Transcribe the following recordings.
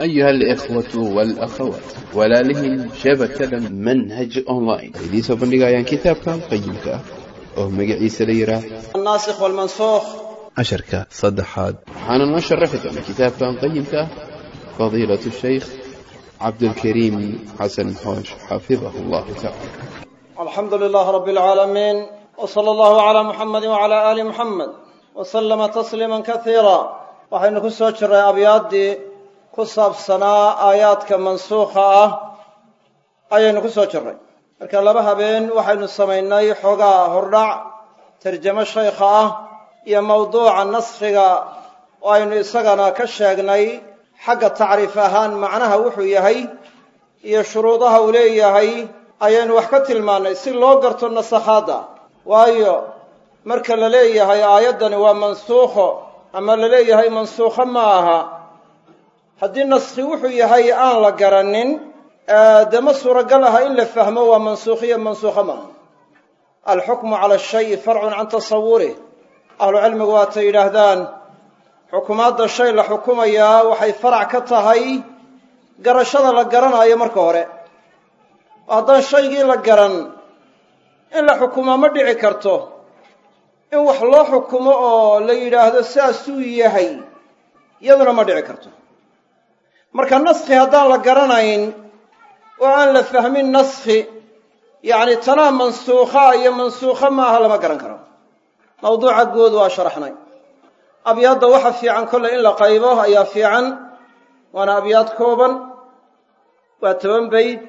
أيها الإخوة والأخوات walaalihii shabakada manhaj online ay idiin soo bandhigayaan kitaabkan qayimka ah oo magaciisa la yidhaah الناسخ والمنسوخ casharka saddexaad waxaana noo sharaxi doona kitaabkan qayimka ah fadiilatu shaykh cabdulkariim xasan xoosh xafidahu allahu tacala الحمد لله رب العالمين وصلى الله على محمد وعلى آل محمد وسلم تسليما كثيرا waxaynu ku soo jiray abyaaddii ku saabsanaa aayaadka mansuukha ah ayaynu ku soo jirray. Marka laba habeen waxaynu samaynay xoogaa hordhac tarjamo shaykha ah iyo mawduuca naskhiga oo aynu isagana ka sheegnay xagga tacriif ahaan macnaha wuxuu yahay iyo shuruudaha uu leeyahay ayaynu wax ka tilmaannay si loo garto nasakhaadda. Waayo marka la leeyahay aayaddani waa mansuukho ama la leeyahay mansuukho ma aha haddii naskhi wuxuu yahay aan la garanin dee ma suuragal aha in la fahmo waa mansuukhiyo mansuukho maaha alxukmu cala ashayi farcun can tasawurih ahlucilmigu waatay yidhaahdaan xukumaadda shay la xukumayaa waxay farac ka tahay garashada la garanaayo marka hore. Haddaan shaygii la garan in la xukumaa ma dhici karto. In wax loo xukumo oo la yidhaahdo saasuu yahay iyaduna ma dhici karto marka naskhi haddaan la garanayn oo aan la fahmin naskhi yacni tanaa mansuukha iyo mansuukho maaha lama garan karo. Mawduuca guud waa sharaxnay. Abyaadda waxa fiican kolley in la qaybo ayaa fiican waana abyaad kooban waa toban bayd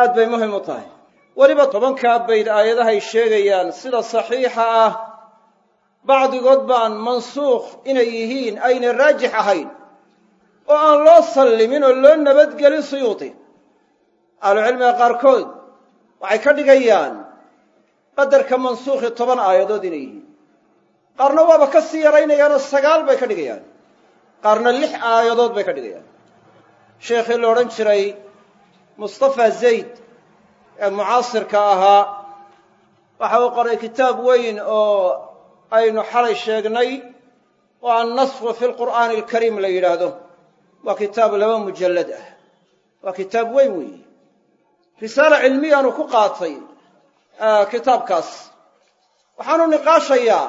aad bay muhiim u tahay. Weliba tobankaa bayd aayadahay sheegayaan sida saxiixa ah bacdigood baan mansuukh inay yihiin ayna raajix ahayn oo aan loo sallimin oo loo nabadgelin suyuudi ahlucilmiga qaarkood waxay ka dhigayaan qadarka mansuukhi toban aayadood inay yihiin. Qaarna waaba ka sii yaraynayaanoo sagaal bay ka dhigayaan. Qaarna lix aayadood bay ka dhigayaan. Sheekhii la odhan jiray mustafa zayd ee mucaasirka ahaa waxa uu qoray kitaab weyn oo aynu xalay sheegnay oo annasku fi lqur'aani alkariim la yidhaahdo waa kitaab laba mujallad ah. Waa kitaab weyn weeye risaala cilmiyaanu ku qaatay kitaabkaas. Waxaanu niqaashayaa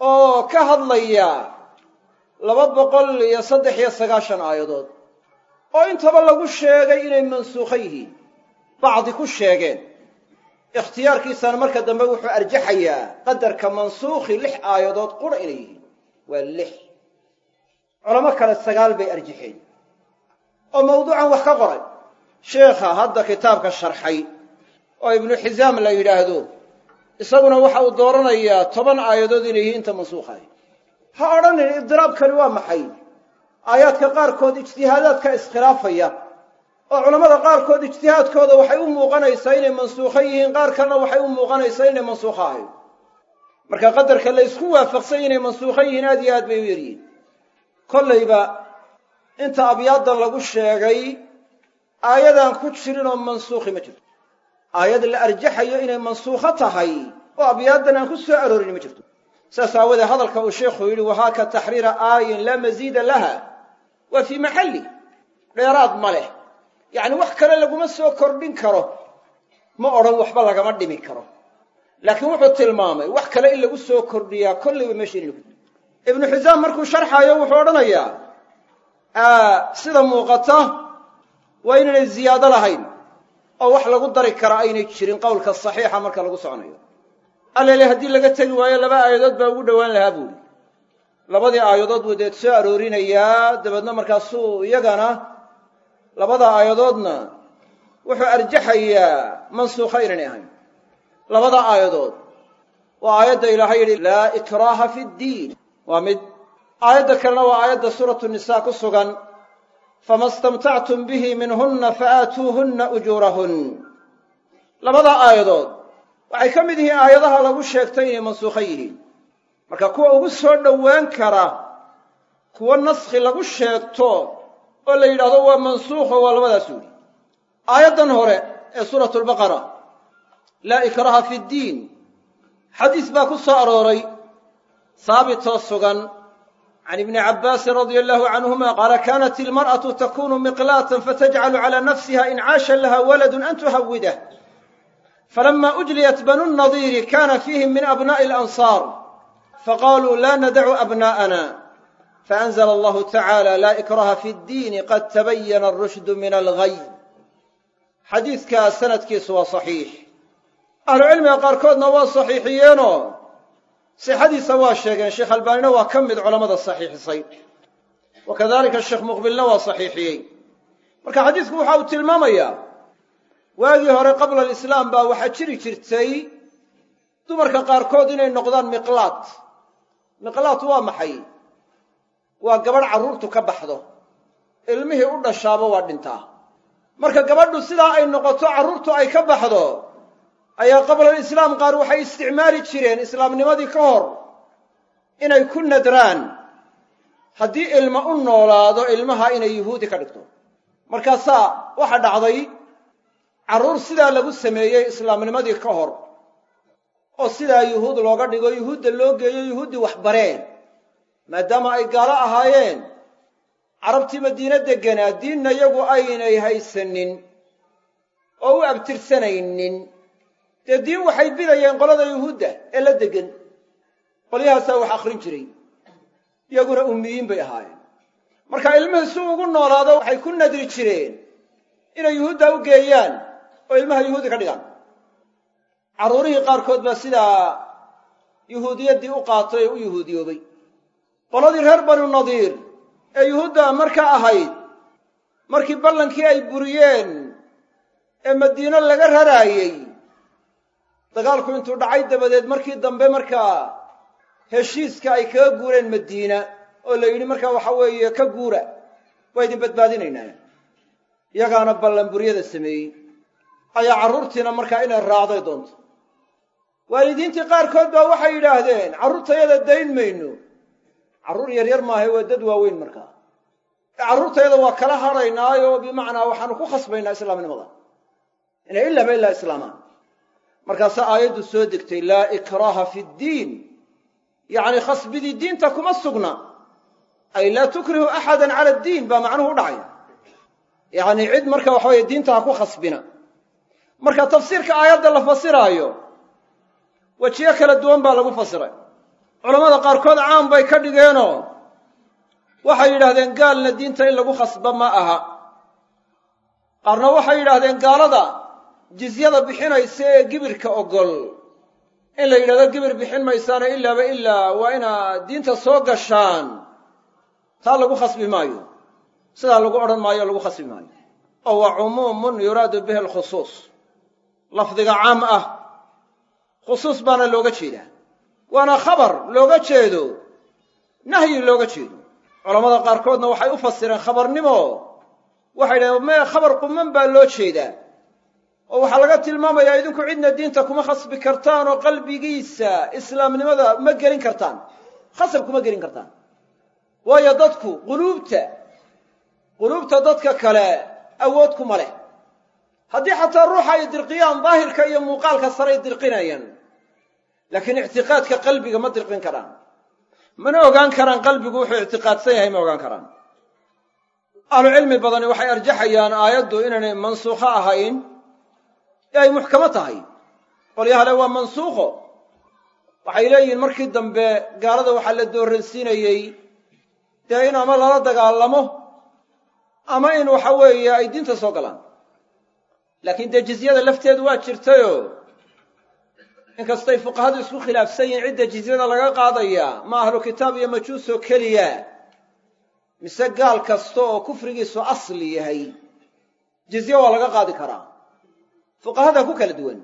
oo ka hadlayaa laba boqol iyo saddex iyo sagaashan aayadood oo intaba lagu sheegay inay mansuukho yihiin. Bacdi ku sheegeen. Ikhtiyaarkiisana marka dambe wuxuu arjaxayaa qadarka mansuukhi lix aayadood qura inay yihiin. Waa lix culamo kale sagaal bay arjaxeen oo mawduucan wax ka qoray. Sheekha hadda kitaabka sharxay oo ibnu xisaam la yidhaahdo isaguna waxa uu dooranayaa toban aayadood inay yihiin inta mansuukhahay ha odhanin ibdiraabkani waa maxay? Aayaadka qaarkood ijtihaadaadka iskhilaafaya. Oo culammada qaarkood ijtihaadkooda waxay u muuqanaysaa inay mansuukho yihiin qaar kalena waxay u muuqanaysaa inay mansuukho ahayn marka qadarka la ysku waafaqsany inay mansuukho yihiin aad iyo aad bay u yaryihiin kollayba inta abyaadda lagu sheegay aayadaan ku jirin oo mansuukhi ma jirto. Aayad la arjaxayo inay mansuukho tahay oo abyaaddan aan ku soo aroorin ma jirto. Saas aawadee hadalka uu sheikhu yidhi wahaaka taxriira aayin laa masiida laha waa fii maxalli. Dheeraad ma leh. Yacni wax kale laguma soo kordhin karo ma odhan waxba lagama dhimi karo. Laakiin wuxuu tilmaamay wax kale in lagu soo kordhiyaa kollayba meesha in lagu ibnu xisaam markuu sharxaayo wuxuu odhanayaa sida muuqata waa inaynay ziyaado lahayn oo wax lagu dari kara aynay jirin qowlka saxiixa marka lagu soconayo. Allele haddii laga tegi waayo laba aayadood baa ugu dhowaan lahaa buuli labadii aayadood buu deed soo aroorinayaa dabeedna markaasuu iyagana labada aayadoodna wuxuu arjaxayaa mansuukha inaynay ahayn. Labada aayadood waa aayadda ilaahay yidhi laa ikraaha fi ddiin waa mid aayadda kalena waa aayadda suuratu nisaa ku sugan. Fama istamtactum bihi minhunna faaatuuhunna ujuurahun labada aayadood waxay ka mid yihiin aayadaha lagu sheegtay inay mansuukho yihiin. Marka kuwa ugu soo dhowaan kara kuwa naskhi lagu sheegto oo la yidhaahdo waa mansuukho waa labadaas weli aayaddan hore ee suuratu albaqara laa ikraha fi ddiin. Xadiis baa ku soo arooray haabitoo sugan can ibni cabbaasin radia allahu canhuma qaala kanat ilmar'atu takunu miqlaatan fatajcalu cala nafsiha in caasha laha waladun an tuhawidah falama ujliyat banu nadiiri kana fiihim min abna'i alansaar. Faqaluu la nadacu abna'ana faanzla allahu tacala la ikraha fi ddiini qad tabayana arushdu min alghay xadiidkaa sanadkiisu waa saxiix. Ahlucilmiga qaarkoodna waa saxiixiyeenoo sixadiisa waa sheegeen sheekh albaanina waa ka mid culammada saxiixisay wa kadalika sheekh muqbilna waa saxiixiyey marka xadiidku waxa uu tilmaamayaa waagii hore qabla alislaam baa waxaa jiri jirtay dumarka qaarkood inay noqdaan miqlaad miqlaad waa maxay waa gabadh carruurtu ka baxdo ilmihii u dhashaaba waa dhintaa marka gabadhu sidaa ay noqoto carruurtu ay ka baxdo ayaa qablalislaam qaar waxay isticmaali jireen islaamnimadii ka hor inay ku nadraan. Haddii ilma u noolaado ilmaha inay yuhuudi ka dhigto. Markaasaa waxa dhacday carruur sidaa lagu sameeyey islaamnimadii ka hor. Oo sidaa yuhuud looga dhigo yuhuudda loo geeyo yuhuuddii wax bareen. Maadaama ay gaalo ahaayeen carabtii madiine degganaa diinna iyagu aynay haysanin oo u abtirsanaynin dee diin waxay bidayeen qolada yuhuudda ee la deggan. Qolyahaasaa wax akhrin jiray. Iyaguna ummiyiin bay ahaayeen. Marka ilmihii si ugu noolaado waxay ku nadri jireen inay yuhuudda u geeyaan oo ilmaha yuhuudi ka dhigaan. Carruurihii qaarkood baa sidaa yuhuudiyaddii u qaatay oo u yuhuudiyoobay. Qoladii reer banu nadiir ee yuhuudda markaa ahayd markii ballankii ay buriyeen ee madiino laga raraayey dagaalku intuu dhacay dabadeed markii dambe markaa heshiiska ay kaga guureen madiina oo la yidhi markaa waxa weeye ka guura. Waa idin badbaadinaynaa iyagaana ballanburyada sameeyey. Ayaa carruurtiina markaa inay raacday doonto. Waalidiintii qaarkood baa waxay yidhaahdeen carruurtayada dayn mayno. Carruur yaryar maahay waa dad waaweyn markaa carruurtayada waa kala hadhaynaayo bimacnaa waxaanu ku khasbaynaa islaamnimada. Inay ilaaba ilaa islaamaan markaasaa aayaddu soo degtay laa ikraaha fi ddiin yacni khasbidii diinta kuma sugna. Ay laa tukrihu axadan cala addiin baa macnuhu u dhacay yacni cid marka waxa weye diinta ha ku khasbina. Marka tafsiirka aayadda la fasiraayo wejiyo kala duwan baa lagu fasiray. Culammada qaarkood caan bay ka dhigeenoo waxay yidhahdeen gaalna diinta in lagu khasba ma aha. Qaarna waxay yidhaahdeen gaalada jizyada bixinaysa ee gibirka ogol. In la yidhahdo gibir bixin maysaana ilaaba ilaa waa inaad diinta soo gashaan. Taa lagu khasbi maayo. Sidaa lagu odhan maayo lagu khasbi maayo. Oo waa cumuumun yuraadu bihi alkhusuus lafdiga caam ah. Khusuus baana looga jeedaa. Waana khabar looga jeedo. Nahyi looga jeedo. Culammada qaarkoodna waxay u fasireen khabarnimo. Waxay yidhahdeen mee khabar quman baa loo jeedaa oo waxaa laga tilmaamayaa idinku cidna diinta kuma khasbi kartaan oo qalbigiisa islaamnimada ma gelin kartaan. Khasab kuma gelin kartaan. Waayo dadku quluubta quluubta dadka kale awood kuma leh. Haddii xataa ruuxa ay dirqiyaan daahirka iyo muuqaalka saray dirqinayaan. Laakiin ictiqaadka qalbiga ma dirqin karaan. Mana ogaan karaan qalbigu wuxuu ictiqaadsan yahay ma ogaan karaan. Ahlucilmi badani waxay arjaxayaan aayaddu inaynay mansuukho ahayn ay muxkamo tahay? Qolyahale waa mansuukho. Waxay leeyihiin markii dambe gaalada waxaa la dooransiinayey dee in ama lala dagaalamo ama in waxa weeye ay diinta soo galaan. Laakiin dee jizyada lafteedu waa jirtayoo inkastay fuqahadu isku khilaafsan yihiin cidda jizyada laga qaadayaa ma ahlu kitaab iyo majuusoo keliya. Mise gaal kasta oo kufrigiisu asli yahay jizye waa laga qaadi karaa fuqahada ku kala duwan.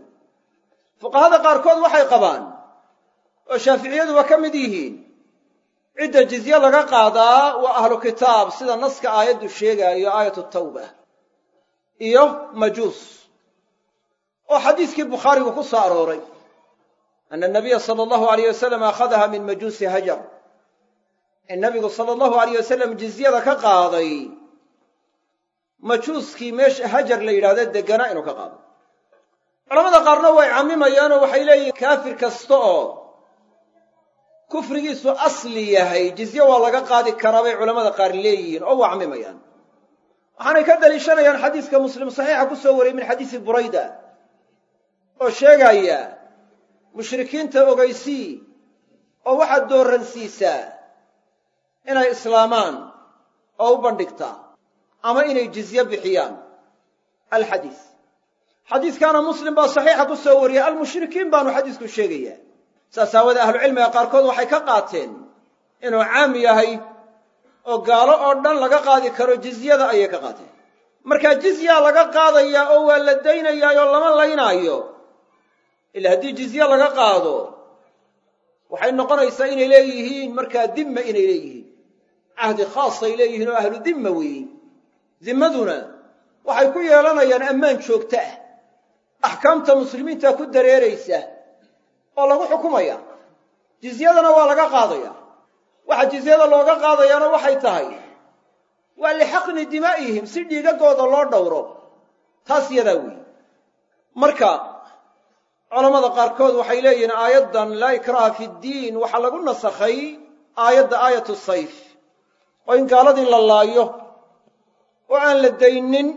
Fuqahada qaarkood waxay qabaan oo shaaficiyaduba ka mid yihiin cidda jizye laga qaadaa waa ahlu kitaab sida naska aayaddu sheegaayo aayatu tawba iyo majuus oo xadiiskii bukhaarigu ku soo arooray ana nabiya sala allahu alayh wasalam akhadaha min majuusi hajar. In nabigu sala allahu alayh wasalam jizyada ka qaaday majuuskii meesha hajar la yidhahdo deganaa inuu ka qaado culamada qaarna way cammimayaanoo waxay leeyihiin kaafir kasta oo kufrigiisu asli yahay jizye waa laga qaadi karaa bay culammada qaar leeyihiin oo wacmimayaan waxaanay ka daliishanayaan xadiiska muslim saxiixa ku soo wariyey min xadiisi burayda oo sheegaya mushrikiinta ogeysii oo waxaad dooransiisaa inay islaamaan oo u bandhigtaa ama inay jizye bixiyaan. Alxadiis xadiiskaana muslim baa saxiixa ku soo wariyey almushrikiin baanu xadiisku sheegayaa saas aawadee ahlucilmiga qaarkood waxay ka qaateen inuu caam yahay oo gaalo oo dhan laga qaadi karo jizyada ayay ka qaateen. Markaa jizyaa laga qaadayaa oo waa la daynayaa oo lama laynaayo ila haddii jizye laga qaado waxay noqonaysaa inay leeyihiin markaa dimma inay leeyihiin. Cahdi khaasay leeyihiin oo ahlu dimma weeye dimmaduna waxay ku yeelanayaan ammaan joogto ah axkaamta muslimiinta ku dareeraysa oo lagu xukumaya. Jizyadana waa laga qaadaya. Waxa jizyada looga qaadayaana waxay tahay waa lixaqni dimaa'ihim si dhiigagooda loo dhowro. Taas yadaa weeye marka culammada qaarkood waxay leeyihiin aayaddan laa ikraha fi ddiin waxaa lagu nasakhay aayadda aayatu sayf. Oo in gaaladii la laayo oo aan la daynin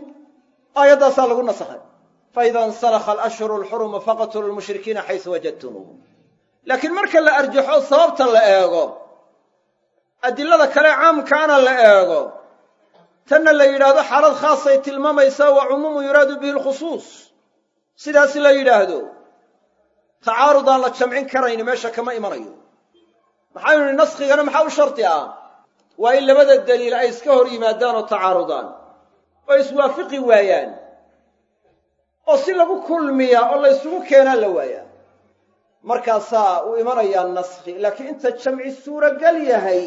aayaddaasaa lagu nasakhay faida insalakha alashhuru alxurumu faqtulu lmushrikiina xaysu wajadtumuuhum laakiin marka la arjaxo sababta la eego adilada kale caamkaana la eego tanna la yidhaahdo xaalad khaasay tilmaamaysaa wa cumuumu yuraadu bihi lkhusuus sidaas la yidhaahdo tacaarudaan la jamcin karayni meesha kama imanayo maxaynu nihi naskigana maxaa u shardi ah waa in labada daliil ay iska hor yimaadaan oo tacaarudaan oo iswaafiqi waayaan oo si lagu kulmiyaa oo la ysugu keenaa la waayaa. Markaasaa uu imanayaa naskhi laakiin inta jamci suuragal yahay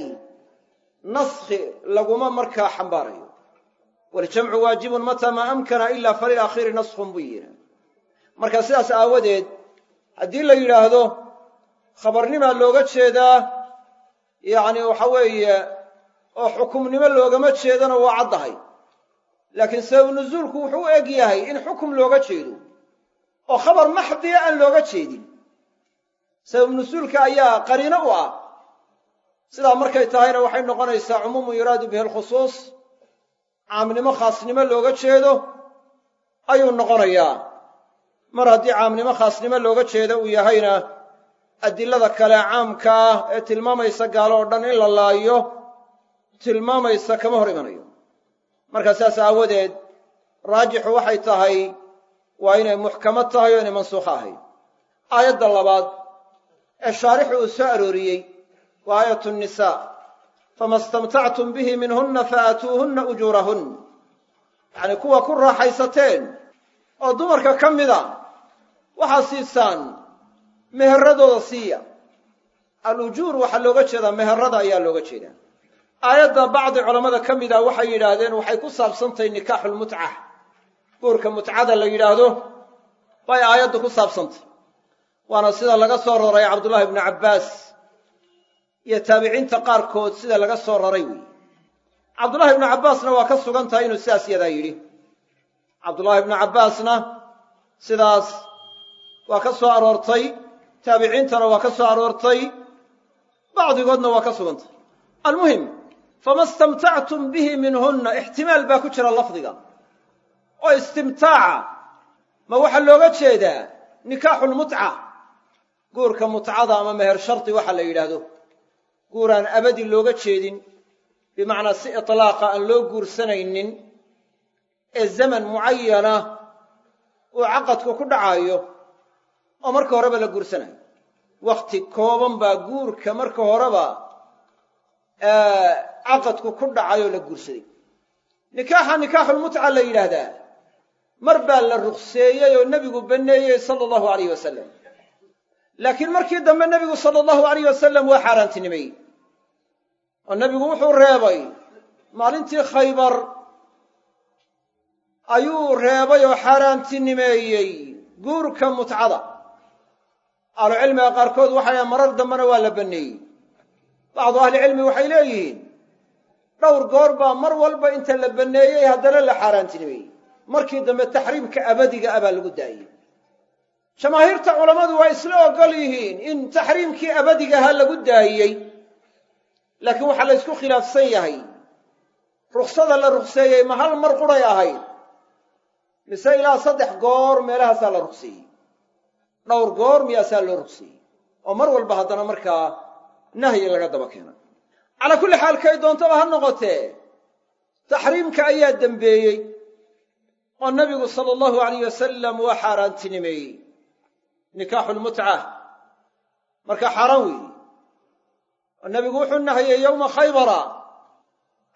naskhi laguma markaa xambaarayo. Waljamcu waajibun mataa maa amkana ila falilakhiiri naskhun buu yidhi. Marka sidaas aawadeed haddii la yidhaahdo khabarnimaa looga jeedaa yacni waxa weeye oo xukumnimo loogama jeedana waa caddahay laakiin sababu nusuulku wuxuu u eg yahay in xukum looga jeedo oo khabar maxdiya aan looga jeedin. Sababu nusuulka ayaa qariino u ah. Sidaa markay tahayna waxay noqonaysaa cumuumun yuraadu bihi alkhusuus caamnimo khaasnimo looga jeedo ayuu noqonayaa. Mar haddii caamnimo khaasnimo looga jeedo uu yahayna adilada kale caamka ah ee tilmaamaysa gaalo oo dhan in la laayo tilmaamaysa kama hor imanayo markaa saas aawadeed raajixu waxay tahay waa inay muxkamad tahay oo inay mansuukho ahayd. Aayadda labaad ee shaarixu uu soo arooriyey waa aayatu nnisaa fama istamtactum bihi minhunna faatuuhunna ujuurahun yacnii kuwa ku raaxaysateen oo dumarka ka mida waxaa siisaan meheradooda siiya. Alujuur waxaa looga jeedaa meherada ayaa looga jeedaa aayadda bacdi culammada ka mid ah waxay yidhaahdeen waxay ku saabsantahay nikaaxulmutca guurka mutcada la yidhaahdo bay aayaddu ku saabsantay. Waana sida laga soo raray cabdullahi ibnu cabbaas iyo taabiciinta qaarkood sida laga soo raray weeye cabdullahi ibnu cabbaasna waa ka sugan tahay inuu sidaas yadaa yidhi. Cabdullaahi ibnu cabbaasna sidaas waa ka soo aroortay taabiciintana waa ka soo aroortay bacdigoodna waa ka sugantay. Almuhim fama istamtactum bihi minhunna ixtimaal baa ku jira lafdiga. Oo istimtaaca. Ma waxaa looga jeedaa nikaaxulmutca guurka mutcada ama meher shardi waxa la yidhaahdo. Guuraan abadi looga jeedin bimacnaa si itlaaqa aan loo guursanaynin ee zaman mucayana uu caqadku ku dhacaayo oo marka horeba la guursanayo. Wakhti kooban baa guurka marka horeba caqadku ku dhacayoo la guursaday. Nikaaxa nikaaxulmutca la yidhaahdaa mar baa la ruqseeyey oo nebigu banneeyey sala allahu alayh wasalam laakiin markii dambe nebigu sala allahu alayh wasalam waa xaaraantinimeeyey. Oo nebigu wuxuu reebay maalintii khaybar ayuu reebay oo xaaraantinimeeyey guurka mutcada. Ahlucilmiga qaarkood waxay marar dambena waa la banneeyey bacdu ahlicilmi waxay leeyihiin dhowr goor baa mar walba inta la banneeyey haddana la xaaraantinimeeyey markii dambe taxriimka abadiga ah baa lagu daayey jamaahiirta culammadu waa isla ogol yihiin in taxriimkii abadigahaa lagu daayey laakiin waxaa la ysku khilaafsan yahay ruksada la rukseeyey ma hal mar quray ahayd mise ilaa saddex goor meelahaasaa la rugseeyey dhowr goor miyaasaa loo rugseeyey oo mar walba haddana markaa nahyi laga daba keenay calaa kulli xaal kay doontaba ha noqotee. Taxriimka ayaa dembeeyey oo nebigu sala allahu alayh wasalam waa xaaraantinimeeyey. Nikaaxulmutca marka xaaraan weeye. Oo nebigu wuxuu nahiyey yowma khaybara.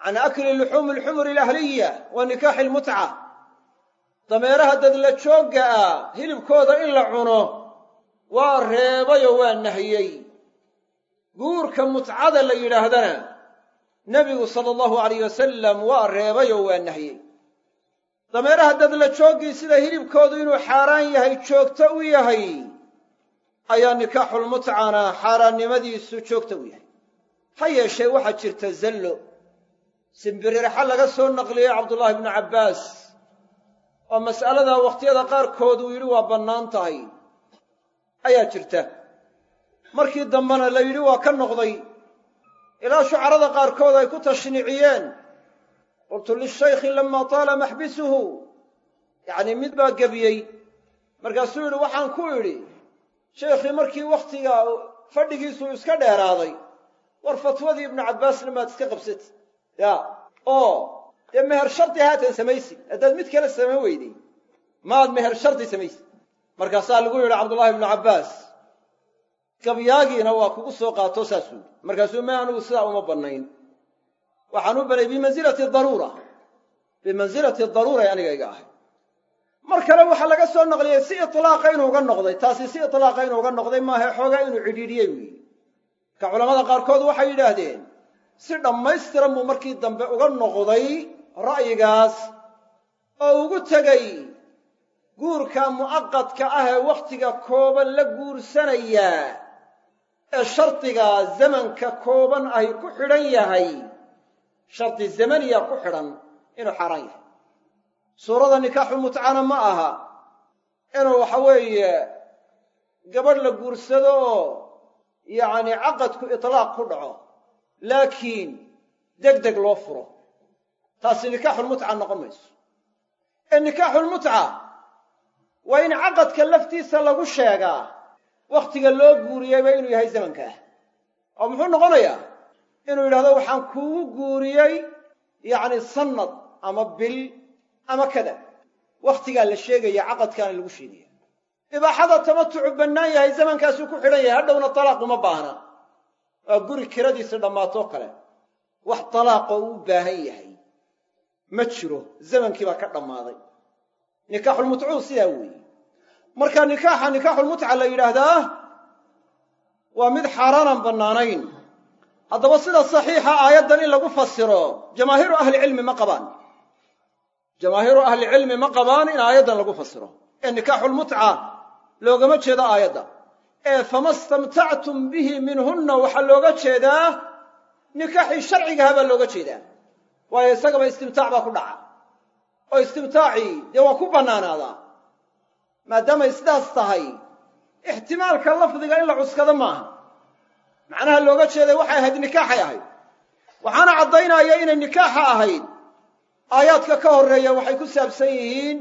Can akli luxuumi alxumuri alahliya wa nikaaxi almutca dameeraha dadla joogga ah hilibkooda in la cuno waa reebayoo waa nahiyey guurka mutcada la yidhaahdana nebigu sala allahu alayh wasalam waa reebayoo waa nahiyey dameeraha dadla jooggii sida hilibkoodu inuu xaaraan yahay joogto u yahay ayaa nikaaxulmutcana xaaraannimadiisu joogto u yahay. Ha yeeshee waxaa jirta zallo simbiriraxa laga soo naqliyey cabdullaahi bnu cabbaas oo mas'aladaa wakhtiyada qaarkood uu yidhi waa bannaan tahay ayaa jirta markii dambena la yidhi waa ka noqday. Ilaa shucarada qaarkood ay ku tashniiciyeen. Qultu lishaykhi lamaa taala maxbisuhu. Yacnii mid baa gebiyey. Markaasuu yidhi waxaan ku idhi sheikhii markii wakhtiga fadhigiisu iska dheeraaday war fatwadii ibnu cabbaasna maad iska qabsati ya. Oo dee meher shardi haatan samaysid haddaad mid kale samayn weyday. Maad meher shardi samaysid markaasaa lagu yidhi cabdullaahi ibnu cabbaas gabyaagiina waa kugu soo qaato saasuu markaasuu me anigu sidaa uma bannayn. Waxaan u banay bimansilati daruura bimansilati daruuray aniga iga ahay. Mar kale waxaa laga soo naqliyey si itlaaqa inuu uga noqday. Taasi si itlaaqa inuu uga noqday maahae xoogaa inuu cidhiidhiyey weyi marka culamada qaarkood waxay yidhaahdeen si dhammaystiran buu markii dambe uga noqday ra'yigaas oo ugu tegey guurka mu'aqadka ah ee wakhtiga kooban la guursanayaa ee shardiga zamanka kooban ay ku xidhan yahay. Shardi zamaniya ku xidhan inuu xaaraan yahay suurada nikaaxu mutcana ma aha. Inuu waxa weeye gabadh la guursado oo yacni caqadku itlaaq ku dhaco. Laakiin deg deg loo furo. Taasi nikaaxulmutca noqon mayso. Ee nikaaxulmutca waa in caqadka laftiisa lagu sheegaa wakhtiga loo guuriyeyba inuu yahay zamankaah oo muxuu noqonayaa inuu yidhahdo waxaan kuugu guuriyey yacni sannad ama bil ama kada. Wakhtigaa la sheegaya caqadkaana lagu sheegaya. Ibaaxada tamatucu bannaan yahay zamankaasuu ku xidhan yahay hadhowna talaaq uma baahna. Waa guri kiradiisa dhammaatoo kale. Wax talaaqoo uu baahan yahay. Ma jiro zamankii baa ka dhammaaday. Nikaaxulmutcuu sidaa weeye marka nikaaxa nikaaxulmutca la yidhaahdaa waa mid xaaraanaan bannaanayn. Haddaba sida saxiixa aayaddan in lagu fasiro jamaahiiru ahlicilmi ma qabaan. Jamaahiiru ahlicilmi ma qabaan in aayaddan lagu fasiro ee nikaaxulmutca loogama jeedo aayadda. Ee fama istamtactum bihi minhunna waxaa looga jeedaa nikaaxii sharcigaha baa looga jeedaa. Waayo isagaba istimtaac baa ku dhaca. Oo istimtaacii dee waa ku bannaanaadaa maadaamay sidaas tahay ixtimaalka lafdiga in la cuskado maaha. Macnaha looga jeeday waxay ahayd nikaaxay ahayd. Waxaana caddaynaya inay nikaaxa ahayd. Aayaadka ka horreeya waxay ku saabsan yihiin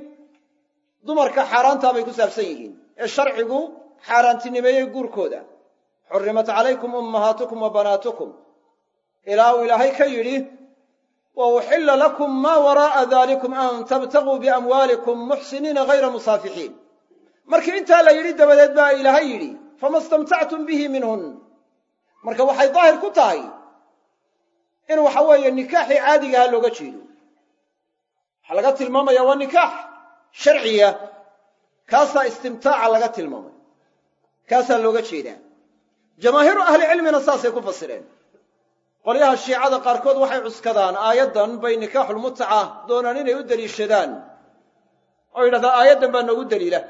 dumarka xaaraantaa bay ku saabsan yihiin. Ee sharcigu xaaraantinimeeyey guurkooda. Xurrimat calaykum ummahaatukum wa banaatukum. Ilaa uu ilaahay ka yidhi wa uxilla lakum maa waraa'a dalikum an tabtaguu biamwaalikum muxsiniina hayra musaafixiin markii intaa la yidhi dabadeed baa ilaahay yidhi fama istamtactum bihi minhun. Marka waxay daahir ku tahay in waxa weeye nikaaxii caadigaha looga jeedo. Waxaa laga tilmaamaya waa nikaax sharciya. Kaasaa istimtaaca laga tilmaamay. Kaasaa looga jeedaa jamaahiiru ahlicilmina saasay ku fasireen. Qolyaha shiicada qaarkood waxay cuskadaan aayaddan bay nikaaxulmutca doonaan inay u deliishadaan. Oo yidhahdaan aayaddan baa noogu deliila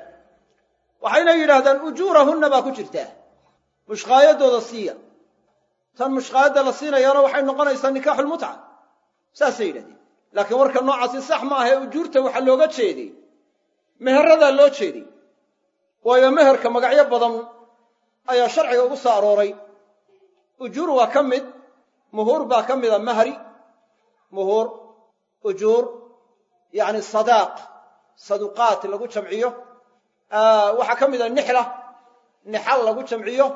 waxayna yidhaahdaan ujuurahunna baa ku jirtaa mushqaayadooda siiya. Tan mushqaayadda la siinayaana waxay noqonaysaa nikaaxulmutca saasay yidhahdeen laakiin warka noocaasi sax ma aha ee ujuurta waxaa looga jeeday meheradaa loo jeeday waayo meherka magacyo badan ayaa sharciga ugu soo arooray. Ujuur waa ka mid muhuur baa ka mida mahri muhuur ujuur yacni sadaaq saduqaat lagu jamciyo waxaa ka mida nixla nixal lagu jamciyo.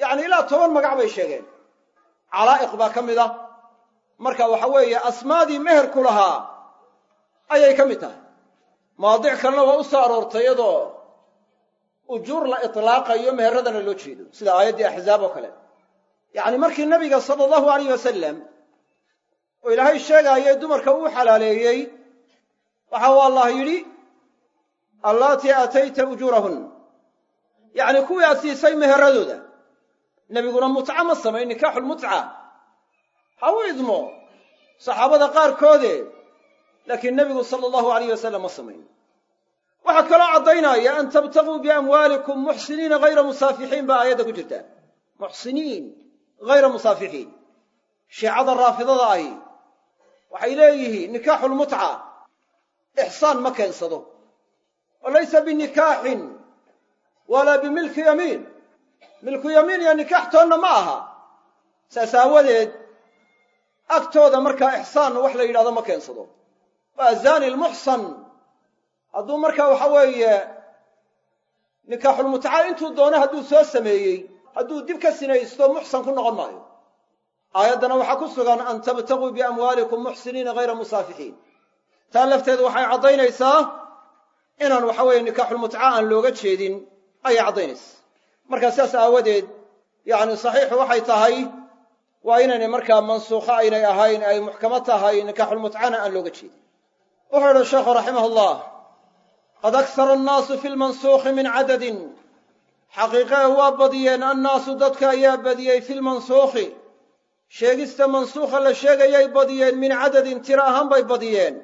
Yacni ilaa toban magac bay sheegeen. Calaa'iq baa ka mid a. Marka waxa weeye asmaadii meherku lahaa ayay ka mid tahay. Mawaadic kalena waa u soo aroortay iyadoo ujuur la itlaaqayo meheradana loo jeedo sida aayaddii axzaab oo kale. Yacni markii nabiga sala allahu alayh wasalam oo ilaahay sheegaayay dumarka uu xalaaleeyey waxa uu allah yidhi allaatii aatayta ujuurahun yacni kuwii aad siisay meheradooda nebiguna mutca ma samayn nikaaxulmutca ha u idmo saxaabada qaarkoode laakiin nebigu sala allahu alayh wasalam ma samayn. Waxaa kaloo caddaynaya an tabtaguu biamwaalikum muxsiniina hayra musaafixiin baa aayadda ku jirta. Muxsiniin hayra musaafixiin. Shiicada raafidada ahi waxay leeyihiin nikaaxulmutca ixsaan ma keensado oo laysa binikaaxin walaa bimilki yamiin. Milku yamiin iyo nikaax toonna ma aha. Saas aawadeed agtooda markaa ixsaan wax la yidhahdo ma keensado. Waa zani lmuxsan. Hadduu markaa waxa weeye nikaaxulmutca intuu doono hadduu soo sameeyey hadduu dib ka sinaysto muxsan ku noqon maayo. Aayaddana waxaa ku sugan an tabtaguu biamwaalikum muxsiniina hayra musaafixiin. Taa lafteedu waxay caddaynaysaa inaan waxa weeye nikaaxulmutca aan looga jeedin ayay caddaynaysa. Markaa sidaas aawadeed yacni saxiixu waxay tahay waa inaynay markaa mansuukho aynay ahayn ay muxkamo tahay nikaaxulmutcana aan looga jeedin. Wuxuu idhi sheekhu raximah allah qad aksara annaasu fi lmansuukhi min cadadin. Xaqiiqee waa badiyeen annaasu dadka ayaa badiyey fi lmansuukhi sheegista mansuukha la sheegayay badiyeen min cadadin tiro ahaan bay badiyeen.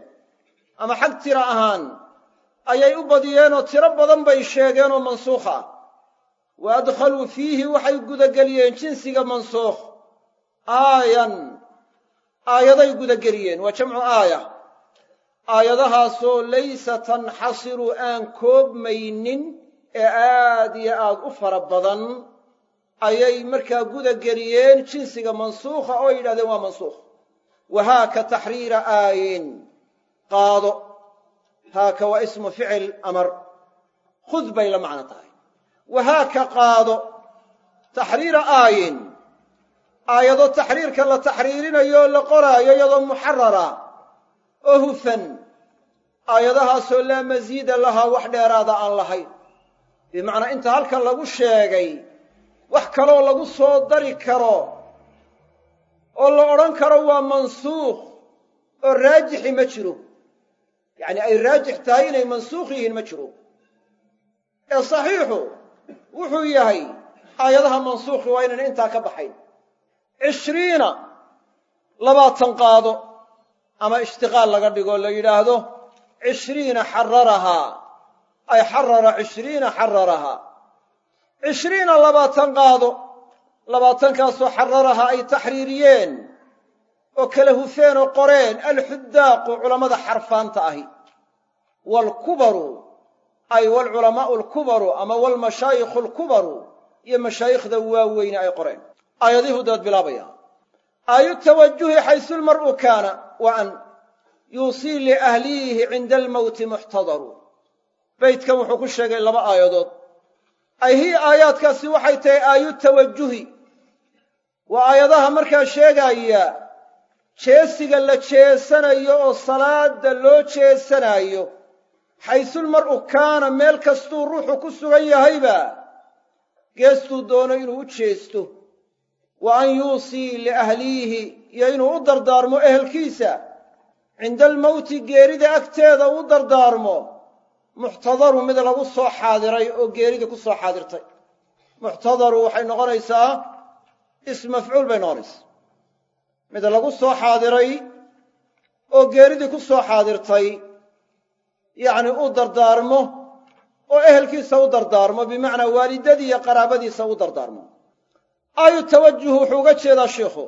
Ama xag tiro ahaan ayay u badiyeenoo tiro badan bay sheegeenoo mansuukh ah wa adkhaluu fiihi waxay gudageliyeen jinsiga mansuukh. Aayan. Aayaday gudageliyeen. Waa jamcu aaya. Aayadahaasoo laysa tanxasiru aan koobmaynin ee aad iyo aad u fara badan. Ayay markaa gudageliyeen jinsiga mansuukha oo yidhahdeen waa mansuukh. Wa haaka taxriira aayin. Qaado haaka waa ismu ficil amar. Khud bay la macno tahay. Wa haaka qaado taxriira aayin. Aayado taxriirka la taxriirinayo la qoraayo iyadoo muxarara oo hufan aayadahaasoo laa masiida lahaa wax dheeraada aan lahayn. Bimacnaa inta halkan lagu sheegay wax kaloo lagu soo dari karo oo la odhan karo waa mansuukh oo raajixi ma jiro yacni ay raajix tahay inay mansuukh yihiin ma jiro ee saxiixu wuxuu yahay aayadaha mansuukhi waa inaan intaa ka baxayn cishriina labaatan qaado ama ishtiqaal laga dhigo la yidhaahdo cishriina xararahaa ay xarara cishriina xararahaa cishriina labaatan qaado labaatankaasoo xararahaa ay taxriiriyeen oo kala hufeen oo qoreen alxudaaqu culammada xarfaanta ahi. Waalkubaru ay waalculamaa'u alkubaru ama waalmashaayikhu alkubaru iyo mashaayikhda waaweyne ay qoreen. Aayadihuu dabeed bilaabaya aayu tawajuhi xaysulmar'u kaana wa an yuusii liahliihi cinda almowti muxtadaru. Beydkan wuxuu ku sheegay laba aayadood. Ay aayaadkaasi waxay tahay aayu tawajuhi waa aayadaha markaa sheegaya jeesiga la jeesanayo oo salaada loo jeesanaayo xaysulmar'u kaana meel kastuu ruuxu ku sugan yahayba geestuu doono inuu u jeesto. Wa an yuusii liahliihi iyo inuu u dardaarmo ehelkiisa. Cinda almowti geerida agteeda u dardaarmo. Muxtadaru mid lagu soo xaadiray oo geeridii ku soo xaadirtay. Muxtadaru waxay noqonaysaa ism mafcuul bay noqonaysaa mid lagu soo xaadiray oo geeridii ku soo xaadirtay yacni u dardaarmo oo ehelkiisa u dardaarmo bimacnaa waalidadii iyo qaraabadiisa u dardaarmo. Aayu tawajuh wuxuu uga jeedaa shiikhu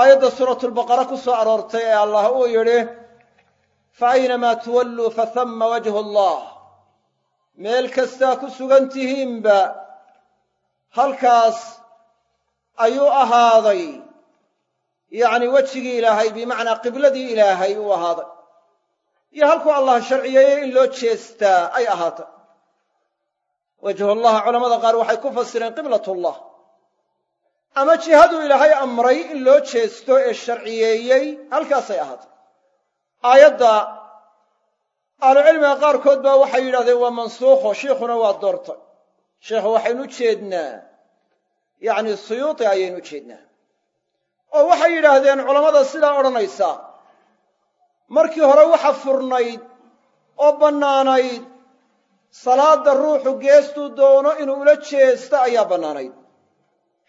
aayadda suuratulbaqara ku soo aroortay ee allah uu yidhi fa aynamaa tuwalluu fa hamma wajhu allah. Meel kastaa ku sugan tihiinba halkaas ayuu ahaaday yacni wejigii ilaahay bimacnaa qibladii ilaahay uu ahaaday. Iyo halkuu allah sharciyeeyey in loo jeestaa ay ahaatay. Wajhullaha culamada qaar waxay ku fasireen qiblatullah. Ama jihaduu ilaahay amray in loo jeesto ee sharciyeeyey halkaasay ahaatay. Aayadda ahlucilmiga qaarkood baa waxay yidhahdeen waa mansuukho shiikhuna waa doortay. Sheikhu waxaynu u jeednaa. Yacni suyuuti ayaynu u jeednaa oo waxay yidhaahdeen culammada sidaa odhanaysa markii hore waxa furnayd oo bannaanayd salaadda ruuxu geestuu doono inuu ula jeesto ayaa bannaanayd.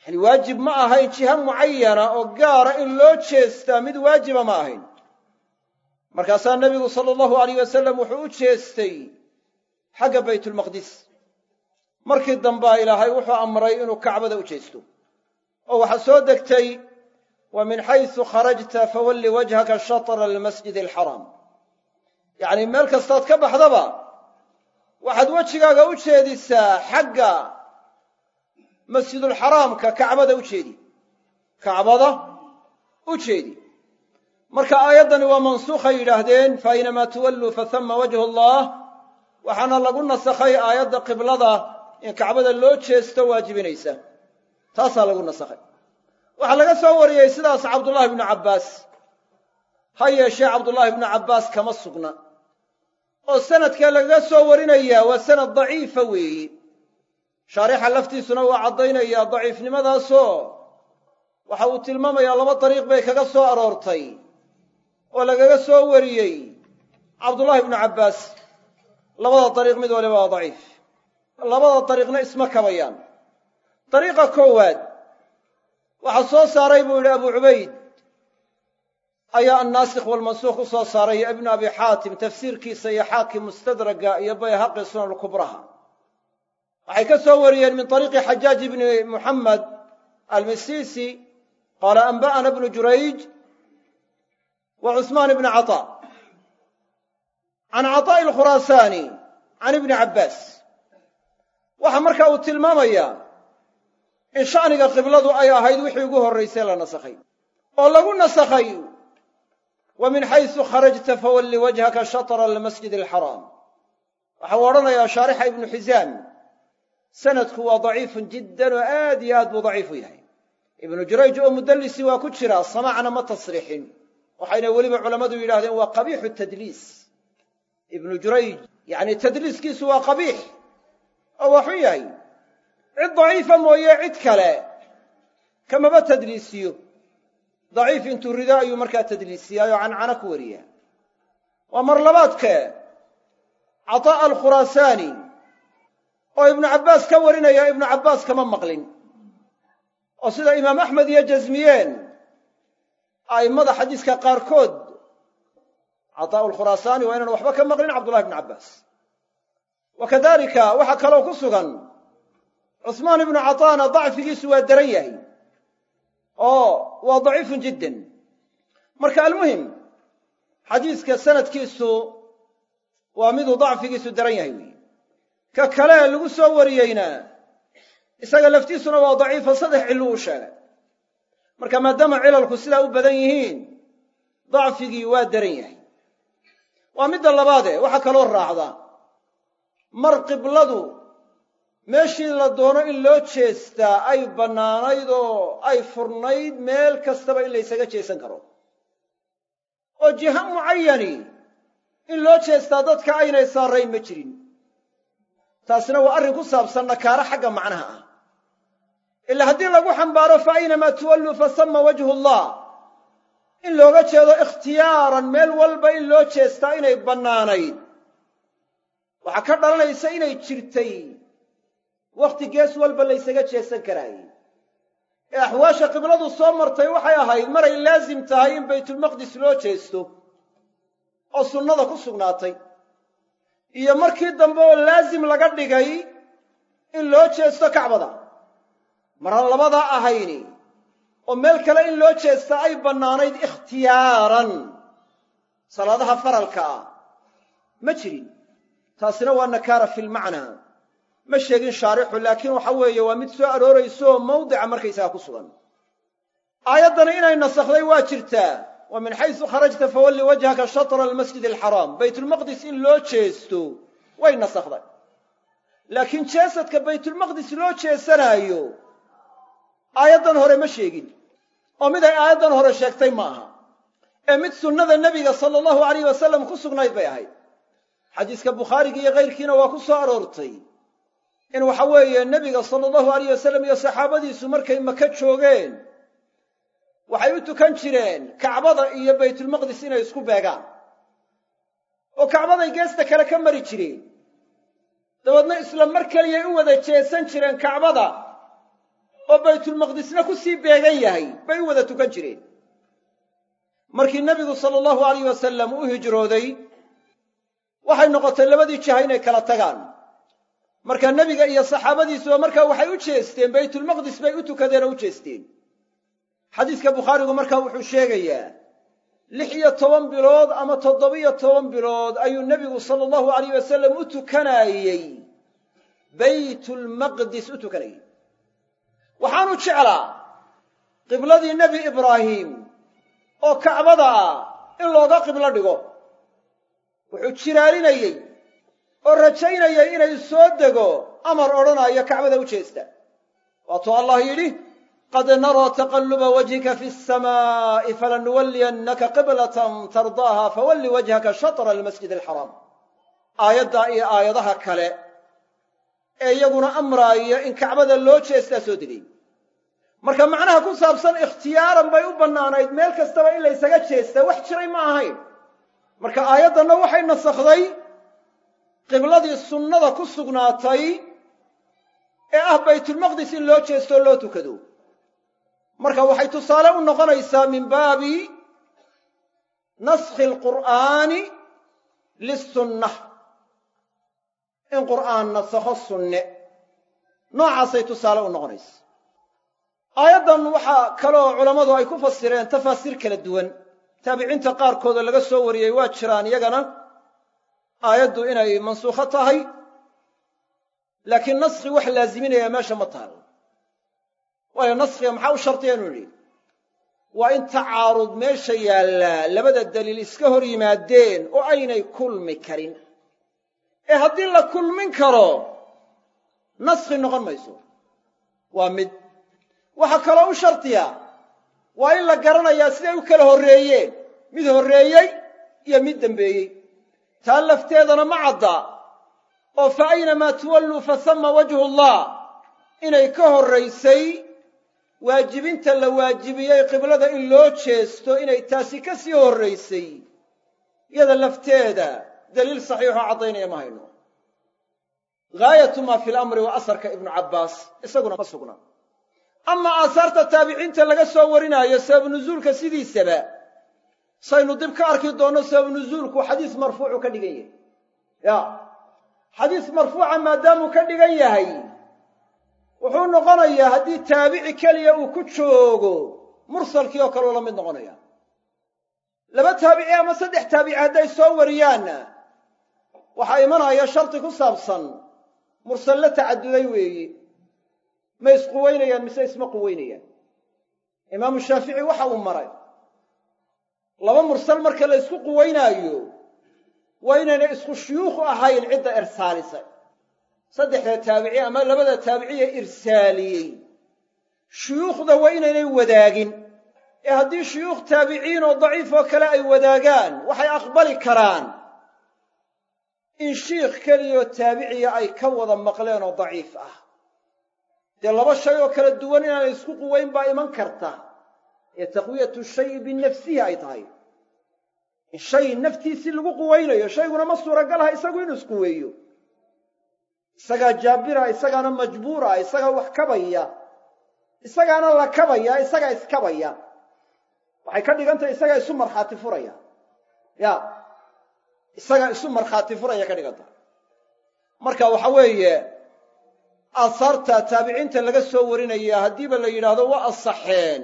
Yani waajib ma ahayn jiha mucayana oo gaara in loo jeestaa mid waajiba ma ahayn. Markaasaa nebigu sala allahu alayh wasalam wuxuu u jeestay xagga baytulmaqdis markii dambaa ilaahay wuxuu amray inuu kacbada u jeesto. Oo waxaa soo degtay wa min xaysu kharajta fawalli wajhaka shatra almasjid alxaraam yacni meel kastaad ka baxdaba waxaad wejigaaga u jeedisaa xagga masjidulxaraamka kacbada u jeedi kacbada u jeedi marka aayaddani waa mansuukhay yidhaahdeen fa aynamaa tuwalluu fatama wajhu allah waxaana lagu nasakhay aayadda qiblada in kacbada loo jeesto waajibinaysa taasaa lagu nasakhay waxaa laga soo wariyey sidaas cabdullaahi bnu cabbaas. Ha yeeshee cabdullaahi bnu cabbaas kama sugna. Oo sanadkee lagaga soo warinayaa waa sanad daciifa weeyi. Shaarixa laftiisuna waa caddaynayaa daciifnimadaasoo waxa uu tilmaamayaa laba dariiq bay kaga soo aroortay oo lagaga soo wariyey cabdullaahi bnu cabbaas. Labada dariiq mid waliba waa daciif. Labada dariiqna isma kabayaan. Dariiqa koowaad waxaa soo saaray buu yidhi abu cubayd. Ayaa annaasikh walmansuukh u soo saaray iyo ibnu abi xaatim tafsiirkiisa iyo xaakim mustadraga iyo bayhaqi sunankubraha waxay ka soo wariyeen min ariiqi xajaaj ibni muxamed almisisi qaala anba'ana ibnu jurayj wa cusmaan ibni cataa. Can caطaa'i alkhuraasaani can ibni cabbaas. Waxaa marka uu tilmaamayaa in sha'niga qibladu ay ahayd wixii ugu horraysay la nasakhay. Oo lagu nasakhay. Wa min xaysu kharajta fawalli wajhaka shatra almasjid alxaraam waxau odhanayaa shaarixa ibnu xisaam sanadku waa daciifun jiddan oo aad iyo aad buu daciifu yahay. Ibnu jurayj oo mudallisi waa ku jira samaacna ma tasriixin waxayna weliba culammadu yidhahdeen waa qabiixu tadliis. Ibnu jurayj yacni tadliiskiisu waa qabiix. Oo waa xun yahay cid daciifa mooye cid kale. Kamaba tadliisiyo? Daciif intuu rido ayuu markaa tadliisiyaayoo cancana ku wariya. Waa mar labaadkee caطaa'a alkhuraasaani oo ibnu cabbaas ka warinaya ibnu cabbaas kama maqlin. Oo sida imaam axmed iyo jasmiyeen a'immada xadiiska qaarkood cataa'u alkhuraasaani waa inaan waxba ka maqlin cabdullahi ibnu cabbaas. Wa kadalika waxaa kaloo ku sugan cusmaan ibnu cataana dacfigiisu waa daran yahay. Oo waa daciifun jiddan. Marka almuhim xadiiska sanadkiisu waa miduu dacfigiisu daran yahay weyi ka kale lagu soo wariyeyna isaga laftiisuna waa daciifo saddex cilluu u sheegay. Marka maadaama cilalku sidaa u badan yihiin dacfigii waa daran yahay. Waa midda labaade waxaa kaloo raacda. Mar qibladu meeshii la doono in loo jeestaa ay bannaanayd oo ay furnayd meel kastaba in laysaga jeesan karo. Oo jiha mucayani in loo jeestaa dadka aynay saarayn ma jirin. Taasina waa arrin ku saabsan nakaaro xagga macnaha ah. Ilaa haddii lagu xambaaro fa aynamaa tuwalluu fasama wajhu allah. In looga jeedo ikhtiyaaran meel walba in loo jeestaa inay bannaanayd. Waxaa ka dhalanaysa inay jirtay wakhti gees walba laysaga jeesan karaayey ee axwaasha qibladu soo martay waxay ahayd maray laasim tahay in baytulmaqdis loo jeesto oo sunnada ku sugnaatay. Iyo markii dambe oo laasim laga dhigay in loo jeesto kacbada. Maraan labadaa ahayni oo meel kale in loo jeesta ay bannaanayd ikhtiyaaran salaadaha faralka ah. Ma jirin taasina waa nakaara fi lmacnaa ma sheegin shaarixu laakiin waxa weeye waa mid soo aroorayso mawdica markaysaga ku sugan. Aayaddana inay nasakhday waa jirtaa. Wa min xaysu kharajta fawalli wajhaka shatra almasjid alxaraam baytulmaqdis in loo jeesto way nasakhday laakiin jeesadka baytulmaqdis loo jeesanaayo aayaddan hore ma sheegin. Oo mid ay aayaddan hore sheegtay ma aha. Ee mid sunnada nebiga sala allahu alayh wasalam ku sugnayd bay ahayd. Xadiiska bukhaarigi iyo kayrkiina waa ku soo aroortay in waxa weeye nebiga sala allahu alayh wasalam iyo saxaabadiisu markay maka joogeen waxay u tukan jireen kacbada iyo baytulmaqdis inay isku beegaan. Oo kacbaday geesta kale ka mari jireen. Dabeedna isla mar keliyay u wada jeesan jireen kacbada oo baytulmaqdisna ku sii beegan yahay bay u wada tukan jireen. Markii nebigu sala allahu alayh wasalam u hijrooday waxay noqotay labadii jiha inay kala tagaan marka nebiga iyo saxaabadiisuba markaa waxay u jeesteen baytulmaqdis bay u tukadeen oo u jeesteen. Xadiiska bukhaarigu markaa wuxuu sheegayaa lix iyo toban bilood ama toddobiyo toban bilood ayuu nebigu sala allahu alayh wasalam u tukanaayey. Baytulmaqdis u tukanayey. Waxaanu jeclaa qibladii nebi ibraahim oo kacbada ah in looga qiblo dhigo. Wuxuu jiraalinayey oo rajaynayay inay soo dego amar odhanaayo kacbada u jeesta. Waatuu allah yidhi qad naraa taqalluba wajhika fi samaa'i falanuwalliyannaka qiblatan tardaaha fawalli wajhaka shatra almasjid alxaraam aayaddaa iyo aayadaha kale ee iyaguna amraaya in kacbada loo jeestaa soo degay. Marka macnaha ku saabsan ikhtiyaaran bay u bannaanayd meel kastaba in laysaga jeestaa wax jiray ma ahayn. Marka aayaddanna waxay nasakhday qibladii sunnada ku sugnaatay ee ah baytulmaqdis in loo jeestoo loo tukado. Marka waxay tusaale u noqonaysaa min baabi naskhi alqur'aani lisunna in qur'aan nasakho sunne. Noocaasay tusaale u noqonaysa aayaddan waxaa kaloo culammadu ay ku fasireen tafaasiir kala duwan. Taabiciinta qaarkoodoo laga soo wariyey waa jiraan iyagana aayaddu inay mansuukho tahay laakiin naskhi wax laaziminaya meesha ma taal. Waayo naskhiga maxaa u shardiya inu nidhi waa in tacaarud meesha yaallaa labada daliil iska hor yimaadeen oo aynay kulmi karin. Ee haddii la kulmin karo naskhi noqon mayso. Waa mid. Waxaa kaloo u shardiya waa in la garanayaa siday u kala horreeyeen. Mid horreeyey iyo mid dembeeyey taa lafteedana ma cadda. oo fa aynamaa tuwalluu fa sama wajhu allah inay ka horraysay waajibinta la waajibiyey qiblada in loo jeesto inay taasi ka sii horraysay. iyada lafteeda daliil saxiixoo caddaynaya ma hayno. gaayatu maa fi lamri waa asarka ibnu cabbaas isaguna ma sugna. Amaa aasaarta taabiciinta laga soo warinaayo sababu nuzuulka sidiisaba saynu dib ka arki doonno sababu nuzuulku xadiis marfuucu ka dhigan yahay ya. Xadiis marfuuca maadaamuu ka dhigan yahay. Wuxuu noqonayaa haddii taabici keliya uu ku joogo mursalkii oo kaleu la mid noqonaya. Laba taabici ama saddex taabici hadday soo wariyaanna waxaa imanaya shardi ku saabsan mursal la tacaduday weeyi. Ma isquweynayaan mise isma quweynayaan imaamu shaafici waxa uu maray laba mursal marka la ysku quweynaayo waa inaynay isku shuyuukhu ahayn cidda irsaalisay saddexda taabici ama labada taabiciye irsaaliyey. Shuyuukhda waa inaynay wadaagin. Ee haddii shuyuukh taabiciin oo daciif oo kale ay wadaagaan waxay aqbali karaan. In shiikh keliyaoo taabiciya ay ka wada maqleen oo daciif ah. Dee laba shay oo kala duwan inaanay isku quweyn baa iman karta ee taqwiyatu shayi binafsihi ay tahay in shay naftiisii lagu quweynayo shayguna ma suuragal aha isagu inuu isquweeyo isagaa jaabira isagaana majbuura isagaa wax kabaya isagaana la kabaya isagaa iskabaya waxay ka dhigan tahay isagaa isu markhaati furaya ya isagaa isu markhaati furaya ka dhigan tahay marka waxa weeye aasaarta taabiciinta laga soo warinaya haddiiba la yidhaahdo waa asaxeen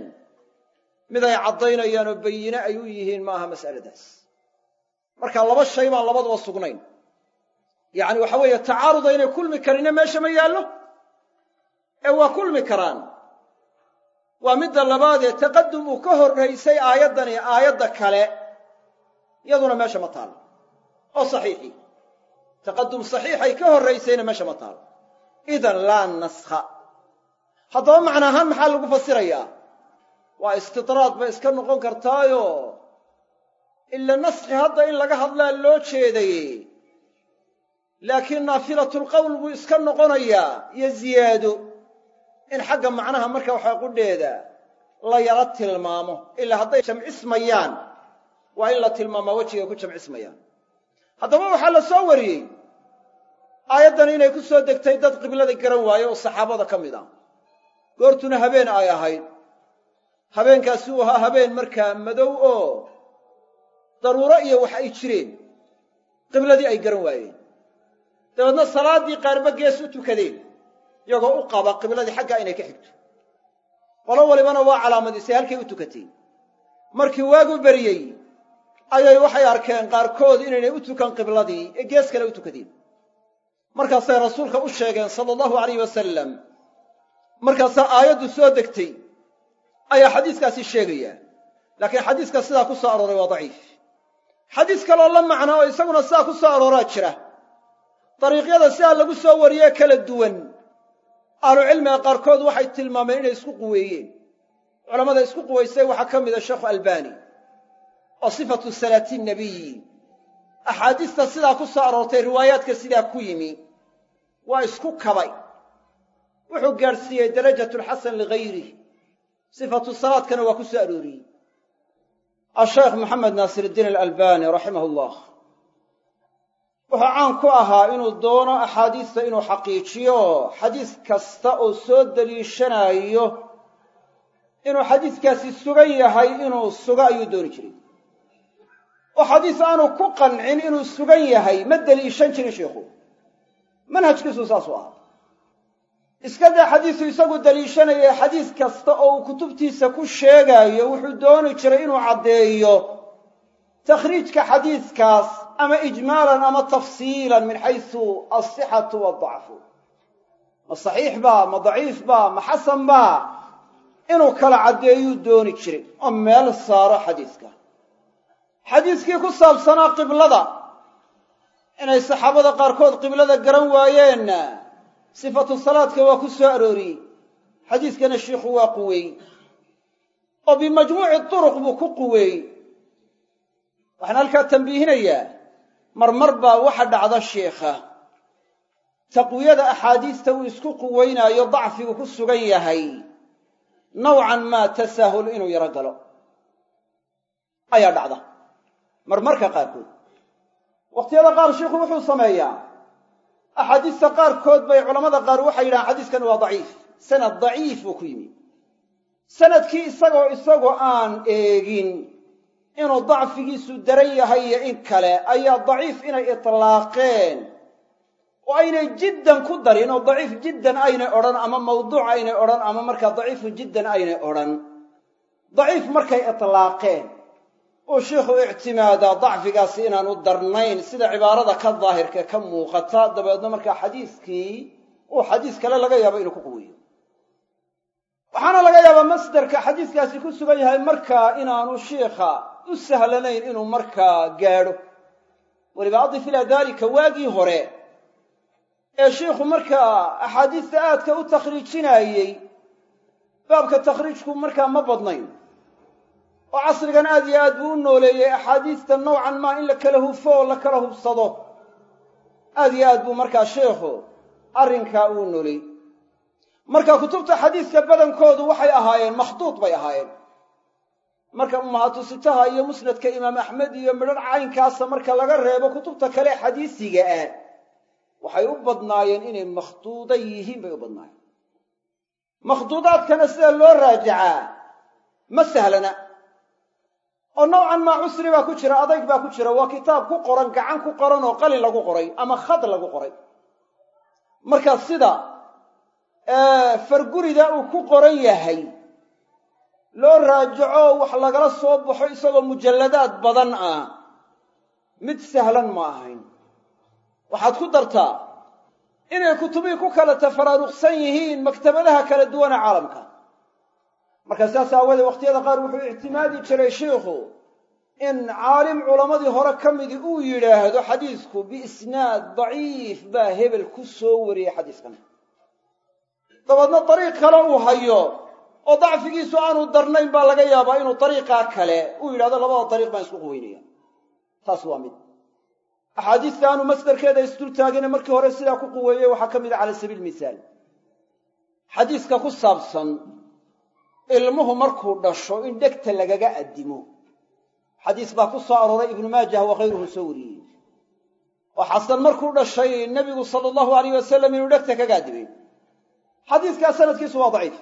mid ay caddaynayaan oo bayine ay u yihiin maaha mas'aladaas. Marka laba shay baan labaduba sugnayn. Yacni waxa weeye tacaaruda inay kulmi karina meesha ma yaallo? Ee waa kulmi karaan. Waa midda labaadee taqadum uu ka horraysay aayaddani aayadda kale yaduna meesha ma taalo oo saxiixii taqadum saxiixay ka horraysayna meesha ma taalo idan laa naskha haddaba macna ahaan maxaa lagu fasirayaa waa istidraad bay iska noqon kartaayo. Ila naskhi hadda in laga hadlaa loo jeedaye laakiin naafilatulqowl buu iska noqonayaa iyo ziyaado in xagga macnaha marka waxaa qudheeda la yala tilmaamo. Ilaa hadday jamcismayaan waa in la tilmaamaa wejiga ku jamcismayaan. Haddaba waxaa la soo wariyey aayaddan inay ku soo degtay dad qiblada garan waaye oo saxaabada ka mid ah. Goortuna habeen ay ahayd habeenkaasi uu ahaa habeen markaa madow oo daruuro iyo wax ay jireen qibladii ay garan waayeen. Dabeedna salaaddii qaarba gees u tukadeen iyagoo u qaba qibladii xaggaa inay ka xigto. Qolo walibana waa calaamadisay halkay u tukatay markii waagu beriyey ayay waxay arkeen qaarkood inaynay u tukan qibladii ee gees kale u tukadeen. Markaasay rasuulka u sheegeen sala allahu alayh wasalam markaasaa aayaddu soo degtay ayaa xadiiskaasi sheegaya. Laakiin xadiiska sidaa ku soo arooray waa daciif. Xadiis kaloo la macna oo isaguna sidaa ku soo arooraa jira. Dariiqyada sidaa lagu soo wariyee kala duwan. Ahlucilmiga qaarkood waxay tilmaameen inay isku quweeyeen. Culammada isku quwaysay waxaa ka mida sheekhu albani oo sifatu salaati nabiyi axaadiista sidaa ku soo aroortay riwaayaadka sidaa ku yimi waa isku kabay. Wuxuu gaadhsiiyey darajatulxasan ligayrih sifatu salaadkana waa ku soo arooriyey asheekh maxamed naasir iddiin alalbani raximah llah wuxuu caan ku ahaa inuu doono axaadiista inuu xaqiijiyo xadiis kasta oo soo deliishanaayo inuu xadiiskaasi sugan yahay inuu sugo ayuu dooni jiray oo xadiis aanu ku qancin inuu sugan yahay ma deliishan jirin sheikhu manhajkiisu saasuu ahaa iska daa xadiisu isagu deliishanaya xadiis kasta oo uu kutubtiisa ku sheegaayo wuxuu dooni jiray inuu caddeeyo takhriijka xadiiskaas ama ijmaalan ama tafsiilan min xaysu alsixatu waadacfu ma saxiix baa ma daciif baa ma xasan baa inuu kala caddeeyuu dooni jiray oo meel saaro xadiiska. Xadiiskii ku saabsanaa qiblada. Inay saxaabada qaarkood qiblada garan waayeenna sifatu salaadka waa ku soo arooriyey xadiiskana shiikhu waa quweey oo bimajmuuci turuq buu ku quweey waxaan halkaa tambiihinayaa marmar baa waxa dhacda sheikha taqwiyada axaadiista uu isku quweynaayo dacfigu ku sugan yahay nawcan maa tasaahul inuu yaro galo ayaa dhacda marmarka qaarkood wakhtiyada qaar shiikhu wuxuu sameeyaa axaadiista qaarkood bay culammada qaar waxay yidhahaan xadiiskan waa daciif. Sanad daciif buu ku yimi. Sanadkii isagoo isagoo aan eegin inuu dacfigiisu daran yahay iyo in kale ayaa daciif inay itlaaqeen. Oo aynay jiddan ku darin oo daciif jiddan aynay odhan ama mawduuc aynay odhan ama markaa daciifu jiddan aynay odhan. Daciif markay itlaaqeen uu shiikhu ictimaadaa dacfigaasi inaanu darnayn sida cibaarada ka daahirka ka muuqata dabeedna markaa xadiiskii uu xadiis kale laga yaabo inuu ku quweeyo waxaana laga yaabaa masderka xadiiskaasi ku sugan yahay markaa inaanu shiikha u sahlanayn inuu markaa gaadho. Weliba adif ilaa daalika waagii hore ee shiikhu markaa axaadiista aadka u takhriijinaayey baabka takhriijku markaa ma badnayn oo casrigan aad iyo aad buu u nooleeyey axaadiista nowcan maa in la kala hufo oo la kala hubsado. Aad iyo aad buu markaa sheikhu arrinkaa uu nooley. Marka kutubta xadiiska badankoodu waxay ahaayeen makhduud bay ahaayeen. Marka ummahaatu sitaha iyo musnadka imaam axmed iyo midhan caynkaasa marka laga reebo kutubta kale xadiisiga ah waxay u badnaayeen inay makhduuda yihiin bay u badnaayeen. Makhduudaadkana sida loo raajacaa ma sahlana oo nowcan maa cusri baa ku jira adayg baa ku jira waa kitaab ku qoran gacan ku qoran oo qalin lagu qoray ama khad lagu qoray. Marka sida fargurida uu ku qoran yahay loo raajaco wax lagala soo baxo isagoo mujalladaad badan ah mid sahlan ma ahayn. Waxaad ku dartaa inay kutubihii ku kala tafaraaruqsan yihiin maktabadaha kala duwana caalamka marka saas aawoodee wakhtiyada qaar wuxuu ictimaadi jiray shiikhu in caalim culammadii hore ka midii uu yidhaahdo xadiisku biisnaad daciif baa hebel ku soo wariyey xadiiskan. Dabeedna dariiq kale uu hayo oo dacfigiisu aanu darnayn baa laga yaabaa inuu dariiqaa kale uu yidhahdo labada dariiq baan isku quweynaya taas waa mid. Axaadiista aanu masdarkeeda isdultaagine markii hore sidaa ku quweeyey waxaa ka mid a cala sabiil misaal. Xadiiska ku saabsan ilmuhu markuu dhasho in dhegta lagaga addimo. Xadiis baa ku soo arooray ibnu maajah wakayruhu soo wariyey. Oo xasan markuu dhashay nebigu sala allahu alayh wasalam inuu dhegta kaga addimay. Xadiiskaa sanadkiisu waa daciif.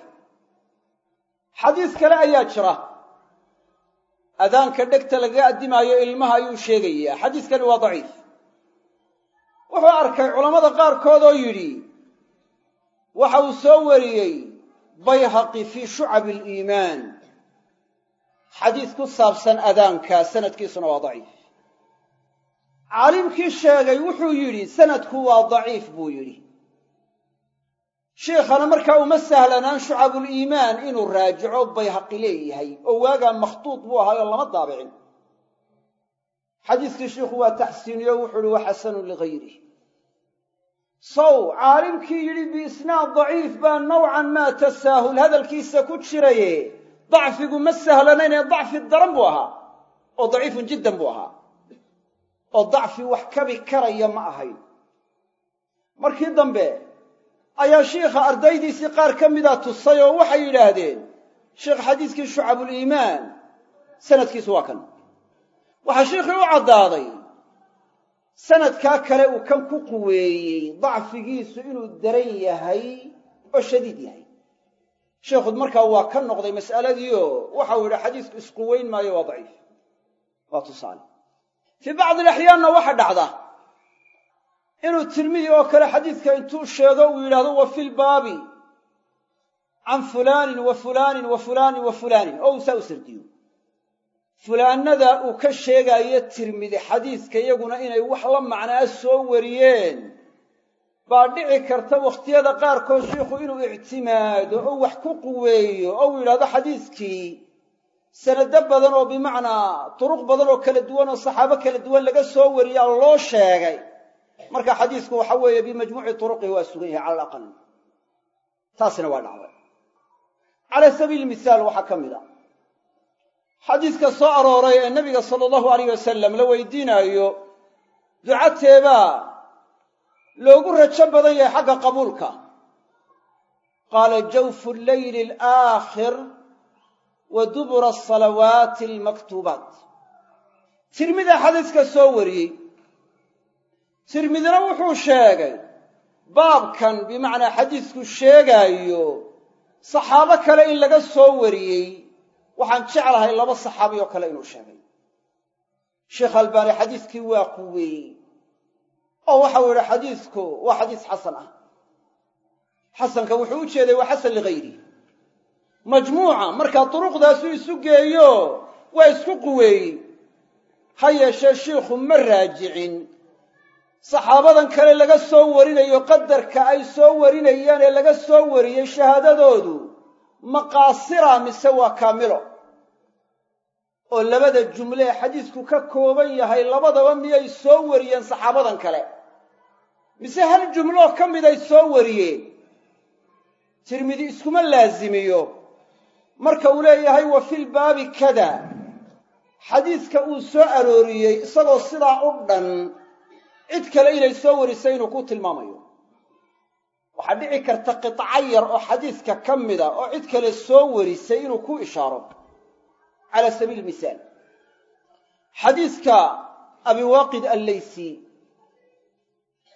Xadiis kale ayaa jira. Adaanka dhegta lagaga addimaayo ilmaha ayuu sheegayaa. Xadiiskani waa daciif. Wuxuu arkay culammada qaarkood oo yidhi waxa uu soo wariyey bayhaqi fii shucabi aliimaan xadiis ku saabsan adaanka sanadkiisuna waa daciif. Caalimkii sheegay wuxuu yidhi sanadku waa daciif buu yidhi. Sheikhana markaa uma sahlanaan shucabuliimaan inuu raajico bayhaqi leeyahay oo waagaa makhtuud buu ahaayoo lama daabicin. Xadiiskii sheikhu waa taxsiiniyo wuxuu uhi wa xasanun ligayrih sow caalimkii yidhi biisnaad daciif baa nowcan maa tasaahul. Hadalkiisa ku jiraye dacfigu ma sahlanaynee dacfi daran buu ahaa oo daciifun jiddan buu ahaa. Oo dacfi wax kabi karaya ma ahayn. Markii dambe ayaa shiikha ardaydiisii qaar ka mida tusay oo waxay yidhaahdeen sheikh xadiiskii shucabuliimaan sanadkiisu waa kan. Waxaa shiikhii u caddaaday sanadkaa kale uu kan ku quweeyey dacfigiisu inuu daran yahay oo shadiid yahay. Sheikhu markaa waa ka noqday mas'aladiioo waxau yidhi xadiisku isquweyn maayo waa daciif. Waa tusaale. Fii bacdi alaxyaanna waxa dhacda inuu tirmidi oo kale xadiidka intuu sheego uu yidhahdo wa fi lbaabi can fulaanin wa fulaanin wa fulaanin wa fulaanin oo uu saa u sardiyo fulaannada uu ka sheegaayo tirmidi xadiiska iyaguna inay wax la macnaa soo wariyeen. Baa dhici karta wakhtiyada qaarkood shiikhu inuu ictimaado oo wax ku quweeyo oo uu yidhahdo xadiiskii. Sanado badan oo bimacnaa turuq badan oo kala duwan oo saxaabo kala duwan laga soo wariyaa loo sheegay. Marka xadiisku waxa weeye bimajmuuci turuqihi waa sugan yahay cala alaqal taasina waa dhacday. Cala sabiili misaal waxaa ka mid a xadiiska soo arooray ee nebiga sala allahu alayh wasalam la weydiinaayo ducateebaa loogu rajo badan yahay xagga qabuulka. Qaala jawfu leyli alaakhir wa dubura asalawaati almaktuubaat. Tirmida xadiiska soo wariyey. Tirmidina wuxuu sheegay baabkan bimacnaa xadiisku sheegaayo saxaabo kale in laga soo wariyey waxaan jeclahay laba saxaabi oo kale inuu sheegay. Sheekh albaani xadiiskii waa quweeyey oo waxau yidhi xadiisku waa xadiis xasan ah. Xasanka wuxuu u jeeday waa xasan ligayri majmuuca markaa duruqdaasuu isu geeyo waa isku quweeyey ha yeeshee shiikhu ma raajicin. Saxaabadan kale laga soo warinayo qadarka ay soo warinayaan ee laga soo wariyey shahaadadoodu maqaasira mise waa kaamilo? oo labada jumle ee xadiisku ka kooban yahay labadaba miyay soo wariyeen saxaabadan kale? mise hal jumloo ka miday soo wariyeen? Tirmidi iskuma laazimiyo. Marka uu leeyahay wa filbaabi kada. Xadiiska uu soo arooriyey isagoo sidaa u dhan cid kale inay soo warisay inuu ku tilmaamayo waxaa dhici karta qiطco yar oo xadiiska ka mida oo cid kale soo warisay inuu ku ishaaro. Cala sabiili misaal xadiiska abiwaaqid alleysi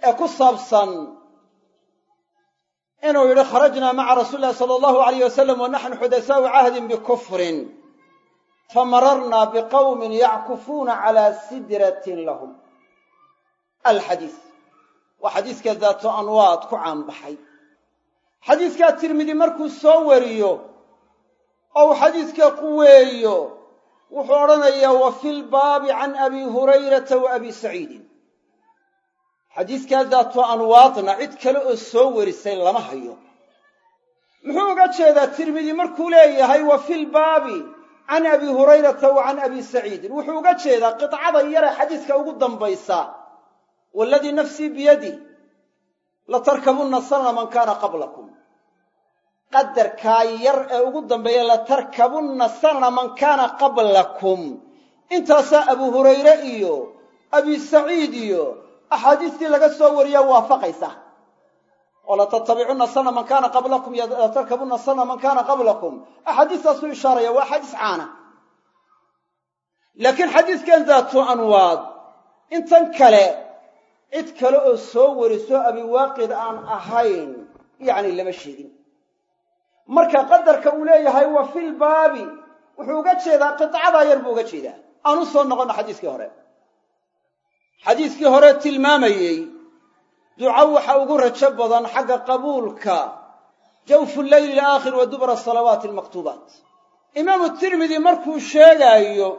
ee ku saabsan inuu yidhi kharajnaa maca rasuuli lahi sala allahu alayh wasalam wa naxnu xudasaau cahdin bikufrin famararnaa biqawmin yackufuuna calaa sidratin lahum. Alxadiis waa xadiiska daato anwaad ku caanbaxay. Xadiiskaa tirmidi markuu soo wariyo ou xadiiska quweeyo wuxuu odhanayaa wa fi lbaabi can abi hurayrata wa abi saciidin. Xadiiskaa daatu anwaadna cid kale oo soo warisay lama hayo. Muxuu uga jeedaa tirmidi markuu leeyahay wa filbaabi can abi hurayrata wa can abi saciidin. Wuxuu uga jeedaa qidcada yare xadiiska ugu dambaysa waaladii nafsii biyadi latarkabunna sanana man kaana qablakum qadarkaa yar ee ugu dambeeya latarkabunna sanana man kaana qablakum intaasaa abu hurayre iyo abi saciid iyo axaadiistii laga soo wariya waafaqaysa oo latattabicunna sana man kaana qablakum iyo latarkabunna sana man kaana qablakum axaadiistaasuu ishaaraya waa axaadiis caana laakiin xadiiskan daatu anwaad intan kale cid kale oo soo wariso abiwaaqid aan ahayn yacni lama sheegin. Marka qadarka uu leeyahay wa filbaabi wuxuu uga jeedaa qidcadaa yar buu uga jeedaa. Aan u soo noqonno xadiiskii hore. Xadiiskii hore tilmaamayey duco waxa ugu rajo badan xagga qabuulka jawfu leyli alaakhir wa dubra salawaati almaktuubaat. Imaamu tirmidi markuu sheegaayo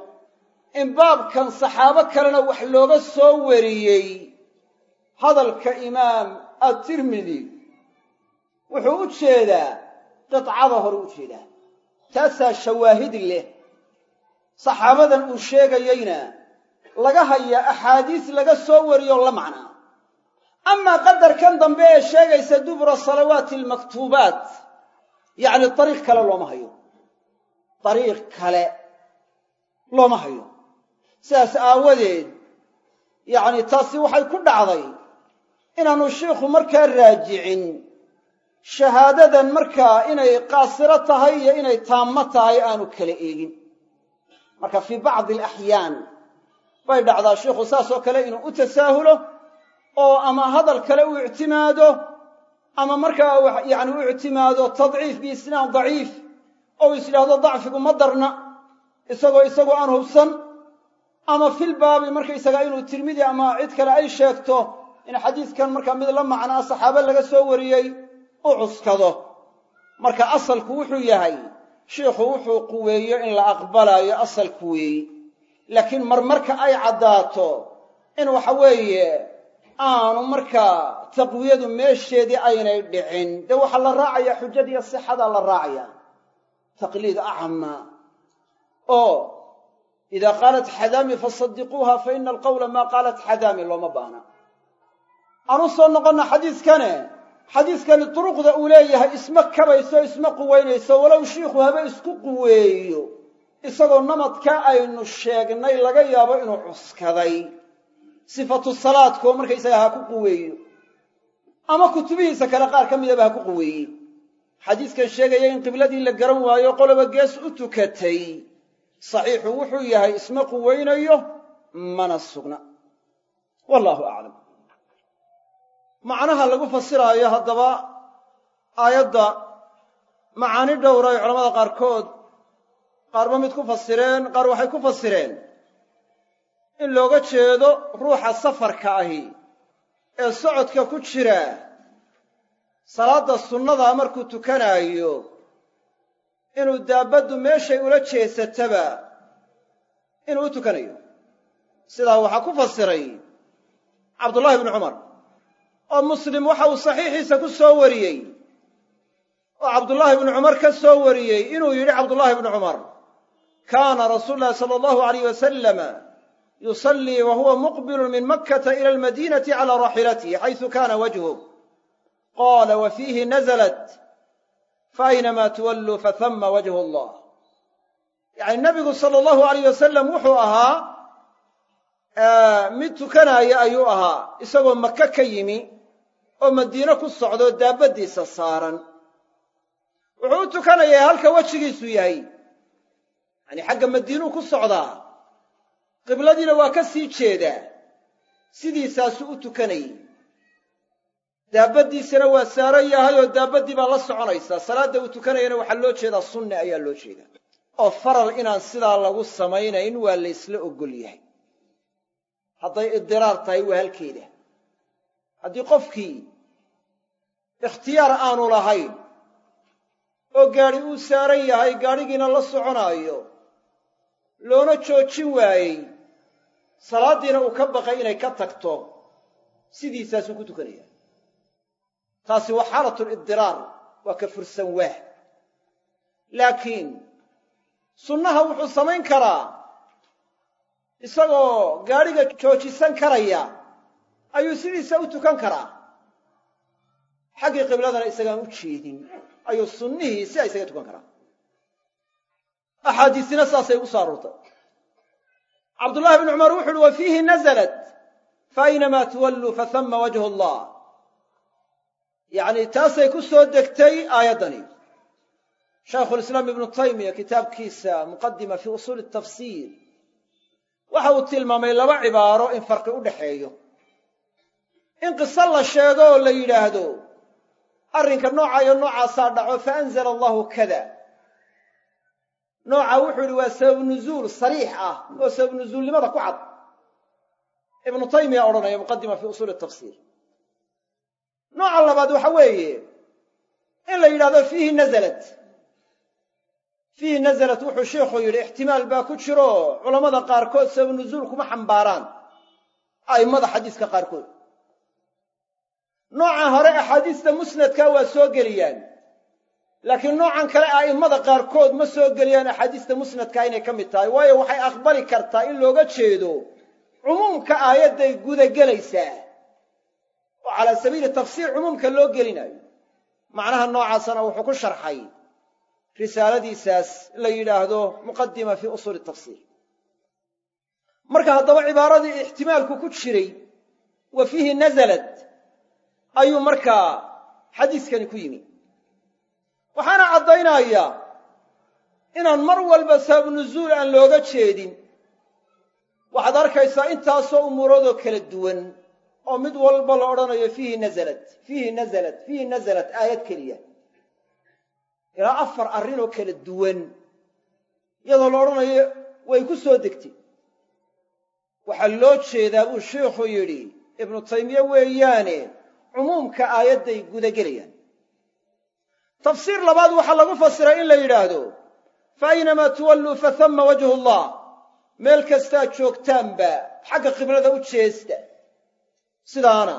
in baabkan saxaabo kalena wax looga soo wariyey hadalka imaam atirmidi wuxuu u jeedaa qidcada hore u jeedaa. Taasaa shawaahid leh. Saxaabadan uu sheegayeyna laga hayaa axaadiis laga soo wariyoo la macnaa amaa qadarkan dambe ee sheegaysa dubura salawaati almaktuubaat yacni dariiq kale looma hayo. Dariiq kale looma hayo. Sidaas aawadeed yacni taasi waxay ku dhacday inaanu shiikhu markaa raajicin shahaadadan markaa inay qaasiro tahay iyo inay taammo tahay aanu kala eegin. Marka fii bacdi alaxyaan bay dhacdaa shiikhu saasoo kale inuu u tasaahulo oo ama hadal kale u ictimaado ama markaa yani u ictimaado tadciif biisnaad daciif oo is yidhaahdo dacfigu ma darna isagoo isagu aan hubsan ama filbaabi markaysaga inuu tirmidi ama cid kale ay sheegto in xadiiskan markaa mid la macnaa saxaabe laga soo wariyey u cuskado. Marka asalku wuxuu yahay shiikhu wuxuu quweeyo in la aqbalaayo asalku weeyi. Laakiin marmarka ay caddaato in waxa weeye aanu markaa taqwiyadu meesheedii aynay dhicin dee waxaa la raacayaa xujadiiyo sixadaa la raacaya. Taqliid acma oo idaa qaalat xadaami fasadiquuha fa ina alqawla maa qaalat xadaami looma baana aan soo noqonna xadiiskane. Xadiiskani duruqda uu leeyahay isma kabayso isma quweynayso walow shiikhu haba isku quweeyo. Isagoo namadka aynu sheegnay laga yaabo inuu cuskaday. Sifatu salaadka oo markaysaga ha ku quweeyo. Ama kutubihiisa kale qaar ka midaba ha ku quweeyey xadiiskan sheegaya in qibladii la garan waayo qoloba gees u tukatay. Saxiixu wuxuu yahay isma quweynayo mana sugna. Wallahu aclam macnaha lagu fasiraayo haddaba aayadda macaani dhowra ay culamada qaarkood qaarba mid ku fasireen qaar waxay ku fasireen. In looga jeedo ruuxa safarka ahi ee socodka ku jira salaadda sunnadaa markuu tukanaayo inuu daabbaddu meeshay ula jeesataba inuu u tukanayo. Sidaa waxaa ku fasiray cabdullaahi bnu cumar oo muslim waxa uu saxiixiisa ku soo wariyey oo cabdullaahi bnu cumar ka soo wariyey inuu yidhi cabdullaahi bnu cumar kaana rasuulu llahi sala allahu alayh wasalama yusallii wa huwa muqbilun min makkata ila almadiinati calaa raaxilatihi xaysu kana wajhuh qaala wa fiihi nazalat faaynamaa tuwalluu fahama wajhu allah. Yacni nabigu sala allahu alayh wasalam wuxuu ahaa mid tukanaaya ayuu ahaa isagoo maka ka yimi oo madiine ku socdoo daabbaddiisa saaran. Wuxuu u tukanayaa halka wejigiisu yahay. Yacni xagga madiinuu ku socdaa qibladiina waa ka sii jeedaa. Sidiisaasuu u tukanayay daabbaddiisana waa saaran yahay oo daabaddii baa la soconaysaa salaadda uu tukanayana waxaa loo jeedaa sunne ayaa loo jeedaa. Oo faral inaan sidaa lagu samaynayn waa la ysla oggol yahay. Hadday idiraar tahay waa halkeeda haddii qofkii ikhtiyaar aanu lahayn oo gaadhi uu saaran yahay gaadhigiina la soconaayo loona joojin waayey salaaddiina uu ka baqay inay ka tagto sidiisaasuu ku tukanaya. Taasi waa xaalatu lidiraar waa ka fursan waah. Laakiin sunnaha wuxuu samayn karaa isagoo gaadhiga joojisan karaya ayuu sidiisa u tukan karaa. Xaggii qibladana isagaan u jeedin ayuu sunnihii sidaa isaga tukan karaa. Axaadiisina saasay ugu soo aroortay. Cabdullahi bnu cumar wuxu uhi wa fiihi nazalat faaynamaa tuwalluu fahama wajhu allah yacni taasay ku soo degtay aayaddani. Shaykhulislaam ibnu taymiya kitaabkiisa muqadima fii usuuli tafsiir waxa uu tilmaamay laba cibaaro in farqi u dhaxeeyo in qiso la sheego oo la yidhaahdo. Arrinka nooca iyo noocaasaa dhaco faanzala allahu kada. Nooca wuxuu yidhi waa sabab nuzuul sariix ah oo sabab nuzuulnimada ku cad. Ibnu taymiya odhanaya muqadima fii usuuli tafsiir. Nooca labaad waxa weeye in la yidhahdo fiihi nazalat. Fiihi nazalat wuxuu sheikhu yidhi ixtimaal baa ku jiro culammada qaarkood sabab nuzuul kuma xambaaraan. A'immada xadiiska qaarkood nooca hore axaadiista musnadka waa soo geliyaan. Laakiin noocan kale a'immada qaarkood ma soo geliyaan axaadiista musnadka inay ka mid tahay. Waayo waxay aqbali kartaa in looga jeedo cumuumka aayadday gudagelaysaa. Oo calaa sabiili tafsiir cumuumka loo gelinayo. Macnaha noocaasana wuxuu ku sharxay risaaladiisaas la yidhaahdo muqadima fii usuuli tafsiir marka haddaba cibaaradii ixtimaalku ku jiray wa fiihi nazalat ayuu markaa xadiiskani ku yimi. Waxaana caddaynayaa inaan mar walba sabab nuzuul aan looga jeedin. Waxaad arkaysaa intaasoo umuuroodoo kala duwan oo mid walba la odhanayo fiihi nazalat fiihi nazalat fiihi nazalat aayad keliya. Ilaa afar arrinoo kala duwan iyadoo la odhanayo way ku soo degtay. Waxaa loo jeedaa buu sheikhu yidhi ibnu taymiye weeyaane cumuumka aayadday gudagelayaan. Tafsiir labaad waxaa lagu fasiray in la yidhaahdo fa aynamaa tuwalluu fahama wajhu allah. Meel kastaad joogtaanba xagga qiblada u jeesta. Sidaana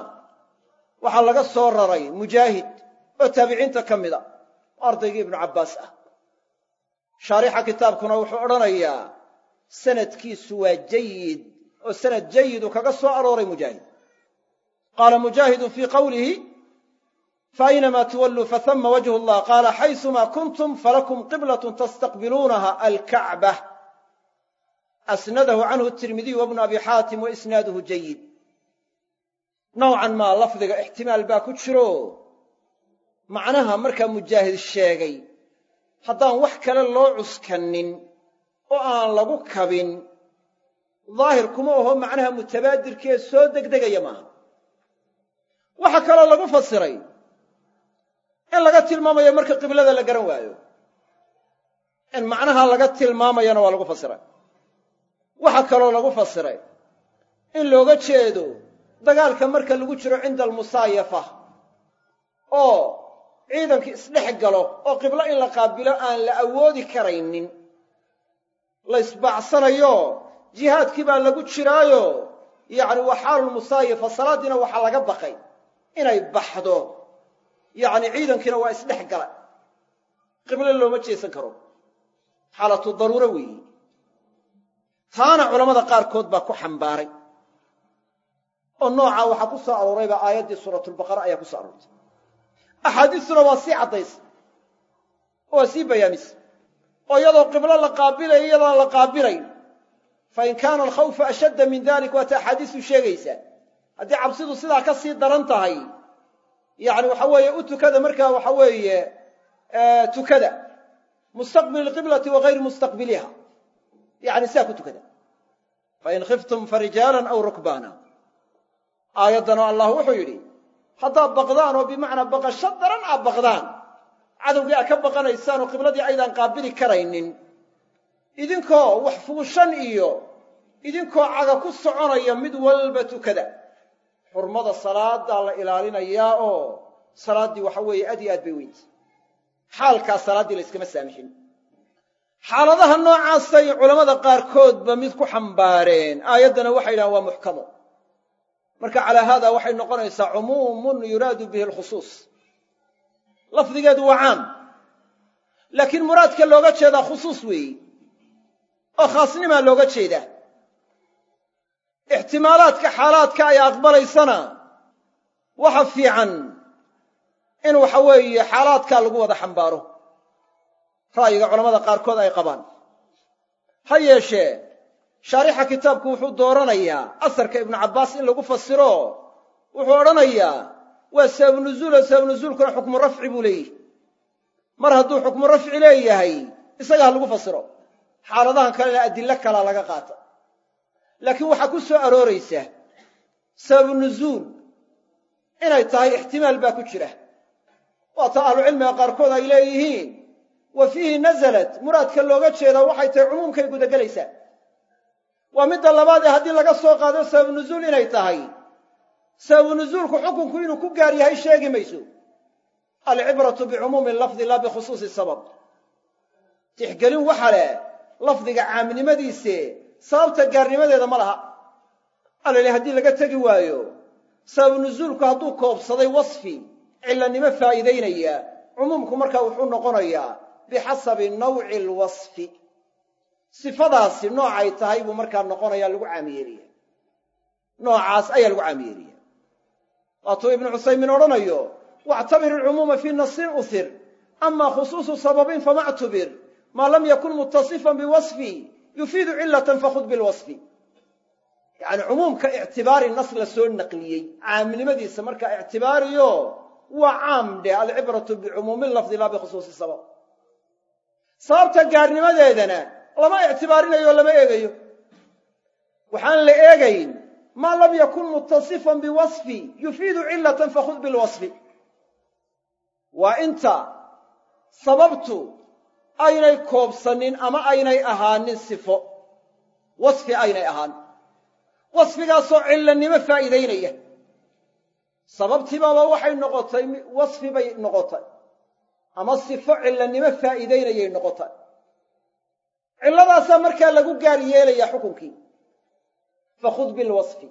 waxaa laga soo raray mujaahid oo taabiciinta ka mid a ardaygii ibnu cabbaas ah. Shaarixa kitaabkuna wuxuu odhanayaa sanadkiisu waa jayid oo sanad jayidu kaga soo arooray mujaahid qaala mujaahidun fii qawlihi faaynamaa tuwalluu fahama wajhu allah qaala xaysumaa kuntum falakum qiblatun tastaqbiluunaha alkacba asnadahu canhu tirmidiyu wabnu abi xaatim wa isnaaduhu jayid nowcan maa lafdiga ixtimaal baa ku jiro macnaha markaa mujaahid sheegay haddaan wax kale loo cuskanin oo aan lagu kabin daahir kuma aho macnaha mutabaadirkee soo degdegaya maaha waxaa kaloo lagu fasiray in laga tilmaamayo marka qiblada la garan waayo. In macnaha laga tilmaamayana waa lagu fasiray waxaa kaloo lagu fasiray in looga jeedo dagaalka marka lagu jiro cinda almusaayafa oo ciidankii isdhex galo oo qiblo in la qaabilo aan la awoodi karaynin. La isbaacsanayo jihaadkii baa lagu jiraayo yacni waa xaalulmusaayafa salaaddiina waxaa laga baqay inay baxdo. Yacni ciidankiina waa isdhex gala qiblo looma jeesan karo. Xaalatu daruuro weeyi. Taana culammada qaarkood baa ku xambaaray. Oo noocaa waxaa ku soo aroorayba aayaddii suuratulbaqara ayaa ku soo aroortay. Axaadiistuna waa sii caddaysa oo waa sii bayaamisa oo iyadoo qiblo la qaabilayo iyadaan la qaabilayn. Fa in kaana alkhawfu ashadda min dalik waata axaadiistu sheegaysaa haddii cabsidu sidaa ka sii daran tahay yacni waxa weeye u tukada markaa waxa weeye tukada. Mustaqbil alqiblati wa gayri mustaqbiliha. Yacni sidaa ku tukada. Fain khiftum farijaalan aw rukbaana aayaddanoo allah wuxuu yidhi haddaad baqdaan oo bimacnaa baqasho daran aad baqdaan cadowgii aad ka baqanaysaan oo qibladii aydaan qaabili karaynin. Idinkoo wax fuushan iyo idinkoo caga ku soconaya mid walba tukada xurmada salaadaa la ilaalinayaa oo salaaddii waxa weeye aad iyo aad bay weynta xaalkaas salaaddii la yskama saamixin. Xaaladaha noocaasay culammada qaarkoodba mid ku xambaareen. Aayaddana waxay yidhahaan waa muxkamo. Marka calaa haada waxay noqonaysaa cumuumun yuraadu bihi alkhusuus. Lafdigeedu waa caam. Laakiin muraadka looga jeedaa khusuus weeyi. Oo khaasnimaa looga jeedaa ixtimaalaadka xaalaadka ay aqbalaysana waxa fiican in waxa weeye xaalaadkaa lagu wada xambaaro. Ra'yiga culamada qaarkood ay qabaan. Ha yeeshee shaarixa kitaabku wuxuu dooranayaa asarka ibnu cabbaas in lagu fasiro wuxuu odhanayaa waa sababu nuzuulo sababu nuzuulkuna xukmu rafci buu leeyahy mar hadduu xukmu rafci leeyahay isaga ha lagu fasiro. Xaaladahan kalena adillo kalaa laga qaata laakiin waxaa ku soo arooraysa sababu nuzuul. Inay tahay ixtimaal baa ku jira. Waata ahlucilmiga qaarkood ay leeyihiin. Wa fiihi nasalat muraadka looga jeedaa waxay tahay cumuumkay gudagelaysaa waa midda labaad ee haddii laga soo qaado sababu nuzuul inay tahay. Sababu nuzuulku xukunku inuu ku gaar yahay sheegi mayso. Alcibratu bicumuumi lafdi laa bikhusuusi sabab. Tixgelin waxa leh lafdiga caamnimadiise sababta gaarnimadeeda ma laha. Alali haddii laga tegi waayo sababu nuzuulku hadduu koobsaday wasfi cillanimo faa'iidaynaya cumuumku markaa wuxuu noqonayaa bixasabi nawci alwasfi sifadaasi noocay tahay buu markaa noqonayaa lagu caamiyeelaya noocaas ayaa lagu caamiyeelaya waatuu ibnu cusaymiin odhanayo wactabir alcumuuma fii nasin uhir ama khusuusu sababin fama ctubir maa lam yakun mutasifan biwasfi yufiidu cilatan fakhud bilwasfi. Yacni cumuumka ictibaari nas la soo naqliyey caamnimadiisa markaa ictibaariyo waa caam dheh alcibratu bicumuumi lafdi laa bikhusuusi sabab. Sababta gaarnimadeedana lama ictibaarinayo lama eegayo. Waxaan la eegayn maa lam yakun mutasifan biwasfi yufiidu cilatan fakhud bilwasfi. Waa inta sababtu aynay koobsanin ama aynay ahaanin sifo. Wasfi aynay ahaan. Wasfigaasoo cillanimo faa'iidaynaya. Sababtiibaba waxay noqotay wasfi bay noqotay. Ama sifo cillanimo faa'iidaynayay noqotay. Cilladaasaa markaa lagu gaar yeelaya xukunkii. Fakhud bilwasfi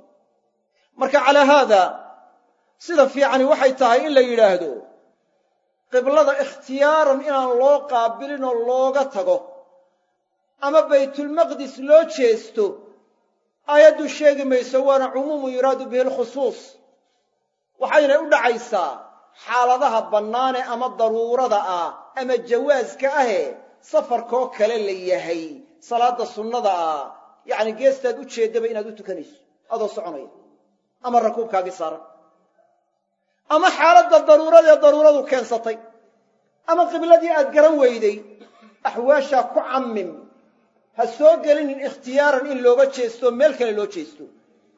marka calaa haada sida fiicani waxay tahay in la yidhaahdo qiblada ikhtiyaaran inaan loo qaabilin oo looga tago ama baytulmaqdis loo jeesto aayaddu sheegi mayso waana cumuumu yuraadu bihi alkhusuus waxaynay u dhacaysaa xaaladaha bannaane ama daruurada ah ama jawaaska ahe safarkoo kale la yahay salaadda sunnada ah. Yacni geestaad u jeeddaba inaad u tukanayso adoo soconaya ama rakuubkaagii saaran ama xaaladda daruuradee daruuradu keensatay. Ama qibladii aad garan weyday. Axwaashaa ku cammim. Ha soo gelinin ikhtiyaaran in looga jeesto meel kale loo jeesto.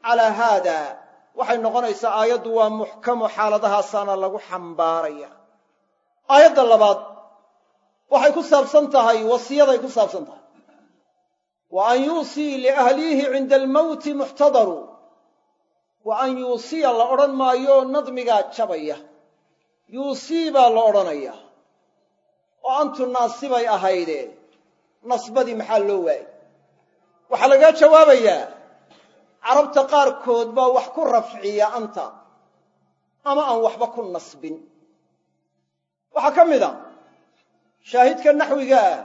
Calaa haada. Waxay noqonaysaa aayaddu waa muxkamo xaaladahaasaana lagu xambaaraya. Aayadda labaad. Waxay ku saabsan tahay wasiyaday ku saabsan tahay. Wa an yuusii liahliihi cinda almowti muxtadaru wa an yuusiya la odhan maayo nadmigaa jabaya yuusii baa la odhanaya oo antu naasibay ahayde. Nasbadii maxaa loo waayey waxaa lagaa jawaabayaa carabta qaarkood baa wax ku rafciya anta ama aan waxba ku nasbin. Waxaa ka mid a shaahidka naxwiga ah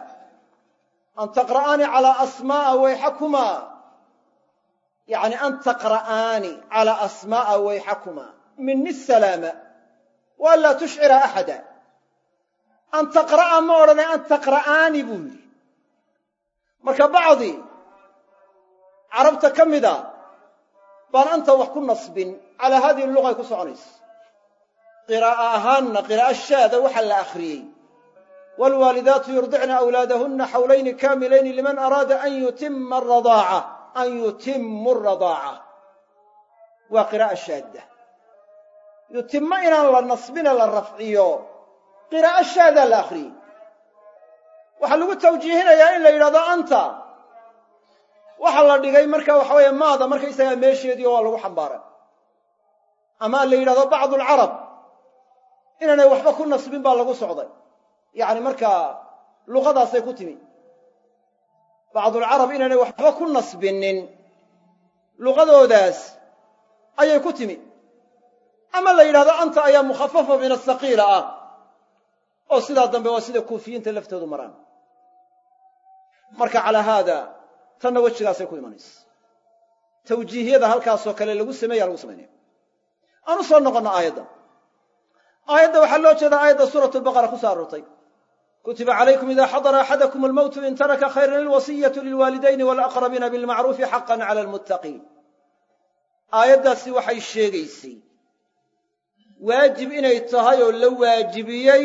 an taqra'aani calaa asmaa'a wayxakumaa yacni an taqra'aani calaa asmaa'a wayxakumaa mini salaama. Wa an laa tushcira axada. An taqra'a ma odhanay an taqra'aani buu yidhi. Marka bacdi carabta ka mida baan anta wax ku nasbin calaa haadihi lugay ku soconaysa. Qiraa'a ahaanna qiraa'a shaada waxaa la akhriyey. Waalwaalidaatu yurdicna awlaadahunna xawlayni kaamilayni liman araada an yutima aradaaca an yutimmu aradaaca waa qiraa'a shaadda. Yutimmo inaan la nasbine la rafciyo. Qiraa'a shaadaa la akhriyey waxaa lagu tawjiihinayaa in la yidhahdo anta. Waxaa la dhigay marka waxa weeye maada markaysagaa meesheedii oo waa lagu xambaaray. Ama la yidhahdo bacdu alcarab. Inaanay waxba ku nasbin baa lagu socday. Yacni markaa luqadaasay ku timi bacdulcarab inaanay waxba ku nasbinin. Luqadoodaas ayay ku timi. Ama la yidhahdo anta ayaa mukhafafa min asaqiila ah. Oo sidaa dambe waa sida kuufiyiinta laftoodu maraan. Marka calaa haada tanna wejigaasay ku imanaysa. Tawjiihiyada halkaasoo kale lagu sameeya lagu samaynaya aan u soo noqonno aayadda. Aayadda waxaa loo jeedaa aayadda suurat lbaqara ku soo aroortay kutiba calaykum ida xadara axadakum almowtu in taraka khayran ilwasiyatu lilwaalidayni walaqrabiina bilmacruufi xaqan cala almuttaqiin aayaddaasi waxay sheegaysay waajib inay tahay oo la waajibiyey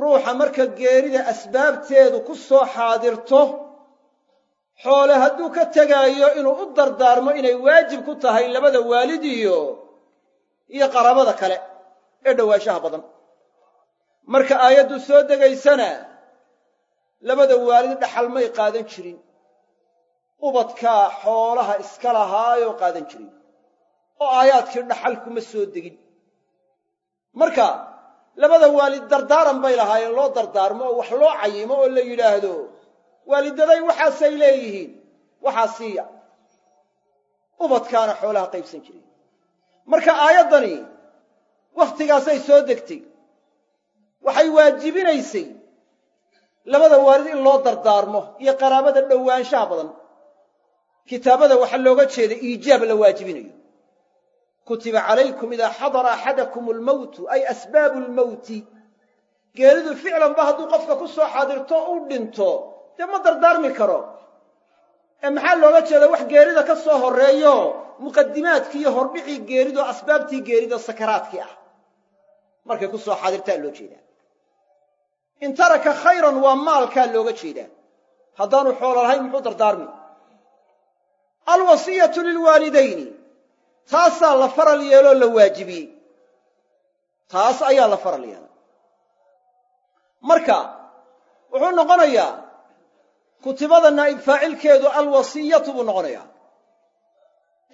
ruuxa marka geerida asbaabteedu ku soo xaadirto xoole hadduu ka tegaayo inuu u dardaarmo inay waajib ku tahay labada waalid iyo iyo qaraabada kale ee dhowaanshaha badan marka aayaddu soo degaysana labada waalid dhaxal may qaadan jirin. Ubadkaa xoolaha iska lahaayoo qaadan jirin. Oo aayaadkii dhaxal kuma soo degin. Marka labada waalid dardaaran bay lahaayeen loo dardaarmo oo wax loo cayimo oo la yidhaahdo. Waalidaday waxaasay leeyihiin waxaa siiya ubadkaana xoolaha qaybsan jiray marka aayaddani wakhtigaasay soo degtay waxay waajibinaysay labada waalid in loo dardaarmo iyo qaraabada dhowaanshaha badan. Kitaabada waxaa looga jeeda iijaab la waajibinayo. Kutiba calaykum idaa xadara axadakum almowtu ay asbaabu lmowti geeridu ficlanba hadduu qofka ku soo xaadirto u dhinto dee ma dardaarmi karo. Ee maxaa looga jeeda wax geerida ka soo horreeyo? Muqadimaadkii iyo hordhicii geerido asbaabtii geerido sakaraadkii ah. Markay ku soo xaadirtaa loo jeedaa in taraka khayran waa maalkaa looga jeedaa haddaanu xoolo lahayn muxuu dardaarmi. Alwasiyatu lilwaalidayni. Taasaa la faral yeeloo la waajibiyey taas ayaa la faral yeelay marka wuxuu noqonayaa kutibada naa'ib faacilkeedu alwasiyatu buu noqonayaa.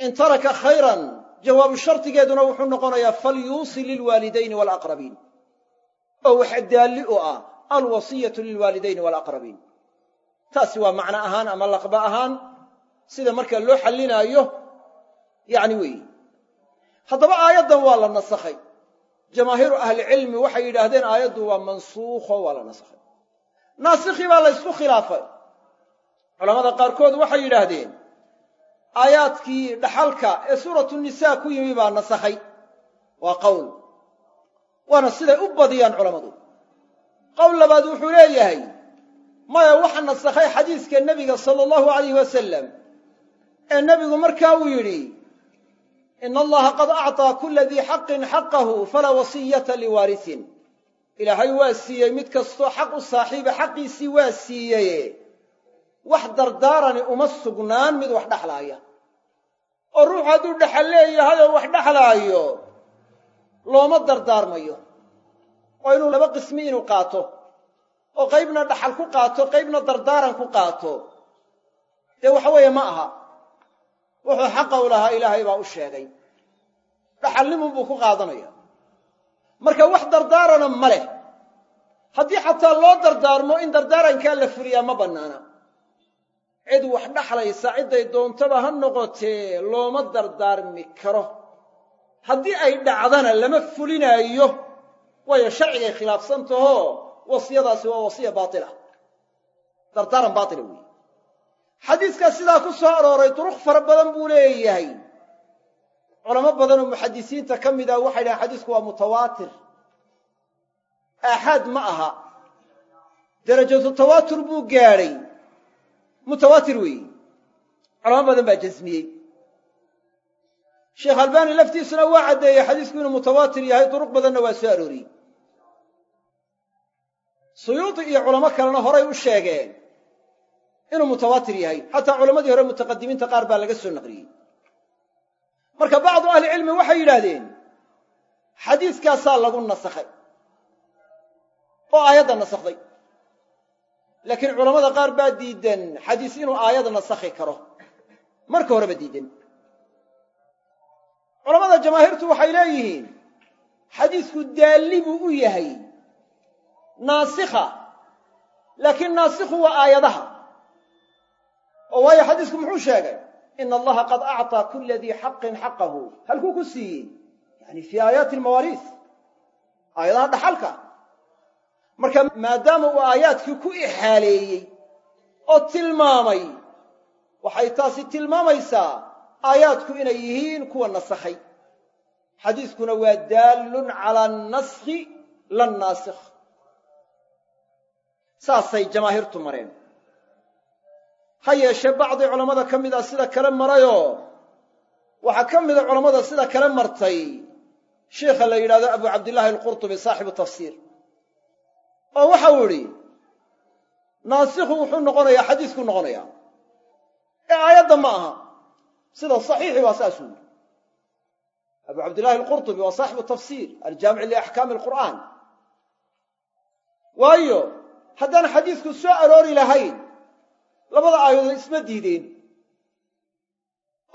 In taraka khayran jawaabu shardigeeduna wuxuu noqonayaa falyuusi lilwaalidayni waalaqrabiin oo waxa daalli u ah alwasiyatu lilwaalidayni waalaqrabiin taasi waa macno ahaan ama laqba ahaan sida marka loo xallinaayo yacni weeyi haddaba aayaddan waa la nasakhay jamaahiiru ahlicilmi waxay yidhaahdeen aayaddu waa mansuukho waa la nasakhay naasikhii baa la ysku khilaafay culamada qaarkood waxay yidhaahdeen aayaadkii dhaxalka ee suuratu nisaa ku yimi baa nasakhay waa qowl waana siday u badiyaan culammadu qowl labaad wuxuu leeyahay maya waxa nasakhay xadiiska nebiga sala allahu alayh wasalam ee nebigu markaa uu yidhi ina allaha qad acطaa kula dii xaqin xaqahu falaa wasiyata liwaarisin. Ilaahay waa siiyey mid kastoo xaq u saaxiiba xaqiisii waa siiyeye. Wax dardaarani uma sugnaan mid wax dhexlaaya oo ruuxu hadduu dhexal leeyahay oo wax dhexlaayo looma dardaarmayo oo inuu laba qismi inuu qaato. oo qaybna dhaxal ku qaato qaybna dardaaran ku qaato. Dee waxa weeye ma aha. Wuxuu xaqa u lahaa ilaahay baa u sheegay. Dhaxalnimun buu ku qaadanaya. Marka wax dardaarana ma leh. Haddii xataa loo dardaarmo in dardaarankaa la fuliyaa ma bannaana. Cid wax dhaxlaysa cidday doontaba ha noqotee looma dardaarmi karo. Haddii ay dhacdana lama fulinaayo waayo sharcigay khilaafsan tahoo wasiyadaasi waa wasiya baatila. Dardaaran baatila weeye. Xadiiskaa sidaa ku soo arooray duruq fara badan buu leeyahay. Culamo badan oo muxadisiinta ka mid ah waxay dhahaan xadiisku waa mutawaatir. Aaxaad ma aha. Derajatu tawaatur buu gaadhay mutawaatir weeye. Culamo badan baa jasmiyey sheekh albaani laftiisuna waa caddeeyey xadiisku inuu mutawaatir yahay duruq badanna waa soo arooriyey suyuudi iyo culamo kalena horay u sheegeen inuu mutawaatir yahay. Xataa culammadii hore mutaqadimiinta qaar baa laga soo naqliyey marka bacdu ahlicilmi waxay yidhaahdeen xadiiskaasaa lagu nasakhay oo aayadda nasakhday laakiin culammada qaar baa diidan xadiis inuu aayad nasakhi karo. Marka horeba diidan culammada jamaahiirtu waxay leeyihiin xadiisku daalli buu u yahay naasikha laakiin naasikhu waa aayadaha. Oo waayo xadiisku muxuu sheegay ina allaha qad acطaa kula dii xaqin xaqahu. Halkuu ku siiyey yani fii aayaati almawaariis aayadaha dhaxalka. Marka maadaama uu aayaadkii ku ixaaleeyey oo tilmaamay waxay taasi tilmaamaysaa aayaadku inay yihiin kuwa nasakhay xadiiskuna waa daallun calaa naskhi la naasikh saasay jamaahiirtu mareen. Ha yeeshee bacdi culammada ka mid a sida kale marayoo waxaa ka mida culammada sida kale martay sheikha la yidhahdo abu cabdillaahi alqurtubi saaxibu tafsiir. Oo waxau idhi naasikhu wuxuu noqonayaa xadiiskuu noqonayaa. Ee aayadda ma aha sida saxiixi waa saasuu yidhi. Abu cabdillahi alqurtubi waa saaxibu tafsiir aljaamic liaxkaami alqur'aan. Waayo haddaan xadiisku soo aroori lahayn labada aayadood isma diideen.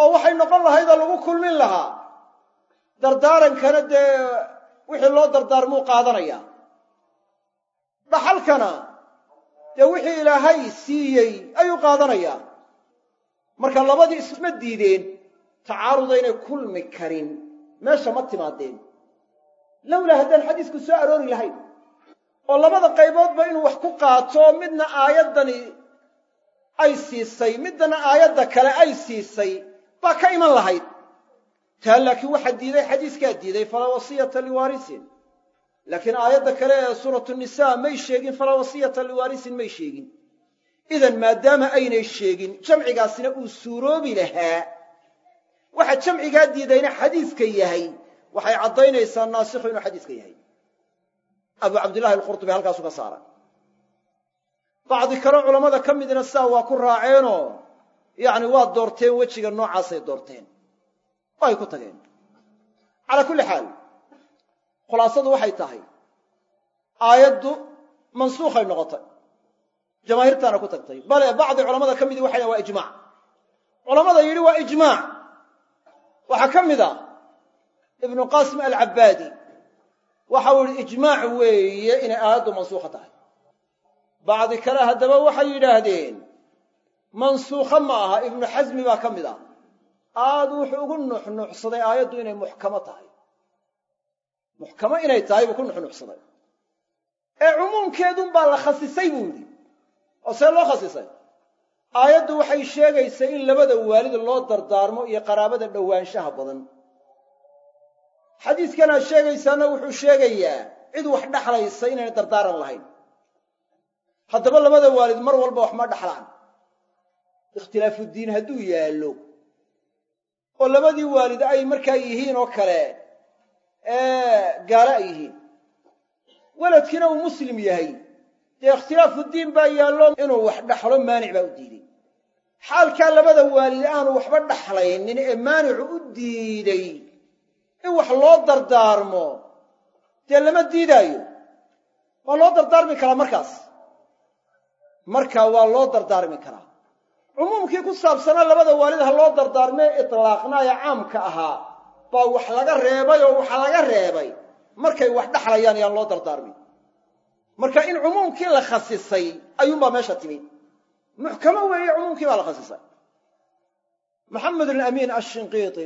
Oo waxay noqon lahaydoo lagu kulmin lahaa. Dardaarankana dee wixii loo dardaarmuu qaadanaya dhaxalkana dee wixii ilaahay siiyey ayuu qaadanayaa marka labadii isma diideen tacaarudaynay kulmi karin meesha ma timaadeen. Lowlaa haddaan xadiisku soo aroori lahayn oo labada qayboodba inuu wax ku qaato midna aayaddani ay siisay middana aayadda kale ay siisay baa ka iman lahayd. Taa laakiin waxaa diiday xadiiskaa diiday falaa wasiyata liwaarisin. Laakiin aayadda kale ee suuratu nisaa may sheegin falaa wasiyata liwaarisin may sheegin idan maadaama aynay sheegin jamcigaasina uu suuroobi lahaa waxa jamcigaa diidayna xadiiska yahay. Waxay caddaynaysaa naasikhu inuu xadiiska yahay. Abu cabdillahi alqurtubi halkaasu ka saara bacdi kaleo culammada ka midna sidaa waa ku raaceenoo yacni waa doorteen wejiga noocaasay doorteen. Oo ay ku tageen. Calaa kulli xaal khulaasadu waxay tahay aayaddu mansuukhay noqotay jamaahiirtaana ku tagtay. Bale bacdi culamada ka midii waxay waa ijmaac. Culammada yidhi waa ijmaac. Waxaa ka mid a ibnu qaasim alcabbaadi. Waxa uu yidhi ijmaac weeye inay aayaddu mansuukha tahay. Bacdi kale haddaba waxay yidhaahdeen mansuukha ma aha ibnu xasmi baa ka mid ah aad wuxuu ugu nuxnuxsaday aayaddu inay muxkamo tahay. Muxkamo inay tahay buu ku nuxnuxsaday. Ee cumuumkeedun baa la khasisay buu yidhi oo see loo khasisay. Aayaddu waxay sheegaysaa in labada waalid loo dardaarmo iyo qaraabada dhowaanshaha badan. Xadiiskanaad sheegaysaana wuxuu sheegayaa cid wax dhaxlaysa inayna dardaaran lahayn. Haddaba labada waalid mar walba wax ma dhaxlaan. Ikhtilaafudiin hadduu yaallo oo labadii waalid ay markaa yihiin oo kale gaalo ay yihiin. Weladkiina uu muslim yahay dee ikhtilaafudiin baa yaallo inuu wax dhaxlo maanic baa u diiday xaalkaa labada waalid aanu waxba dhaxlaynin ee maanicu u diiday in wax loo dardaarmo dee lama diidaayo? Waa loo dardaarmi karaa markaas? Markaa waa loo dardaarmi karaa. Cumuumkii ku saabsanaa labada waalid ha loo dardaarmee itlaaqnaayo caamka ahaa baa wax laga reebay oo waxa laga reebay. Markay wax dhaxlayaan yaan loo dardaarmin marka in cumuumkii la khasisay ayuunbaa meesha timid muxkamo weeye cumuumkii baa la khasisay. Maxamed alamiin ashinqiiti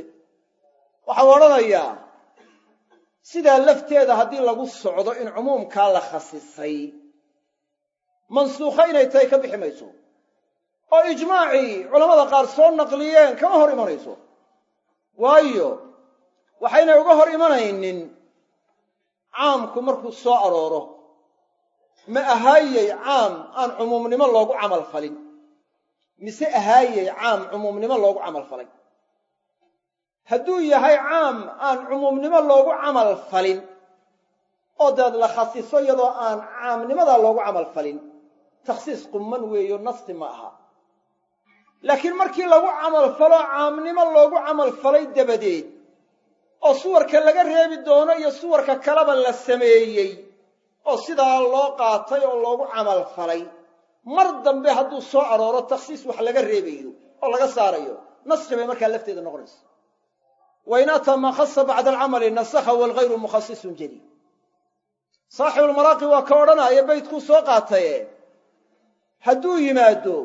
waxau odhanayaa sidaa lafteeda haddii lagu socdo in cumuumkaa la khasisay mansuukho inay tahay ka bixi mayso. Oo ijmaacii culammada qaar soo naqliyeen kama hor imanayso. Waayo waxaynay uga hor imanaynin caamku markuu soo arooro ma ahaayey caam aan cumuumnimo loogu camal falin. Mise ahaayey caam cumuumnimo loogu camal falay hadduu yahay caam aan cumuumnimo loogu camal falin oo dabeed la khasiso iyadoo aan caamnimadaa loogu camal falin takhsiis qumman weeyo nasti ma aha. Laakiin markii lagu camal falo caamnimo loogu camal falay dabadeed oo suwarka laga reebi doono iyo suwarka kaleba la sameeyey oo sidaa loo qaatay oo loogu camal falay. Mar dambe hadduu soo arooro takhsiis wax laga reebayo oo laga saarayo nasri bay markaa lafteeda noqonaysa. Wain ataa maa khasa bacda alcamali nasakha walghayru mukhasisun jadiid. Saaxibulmaraaqi waa ka odhanaya baydkuu soo qaataye. Hadduu yimaado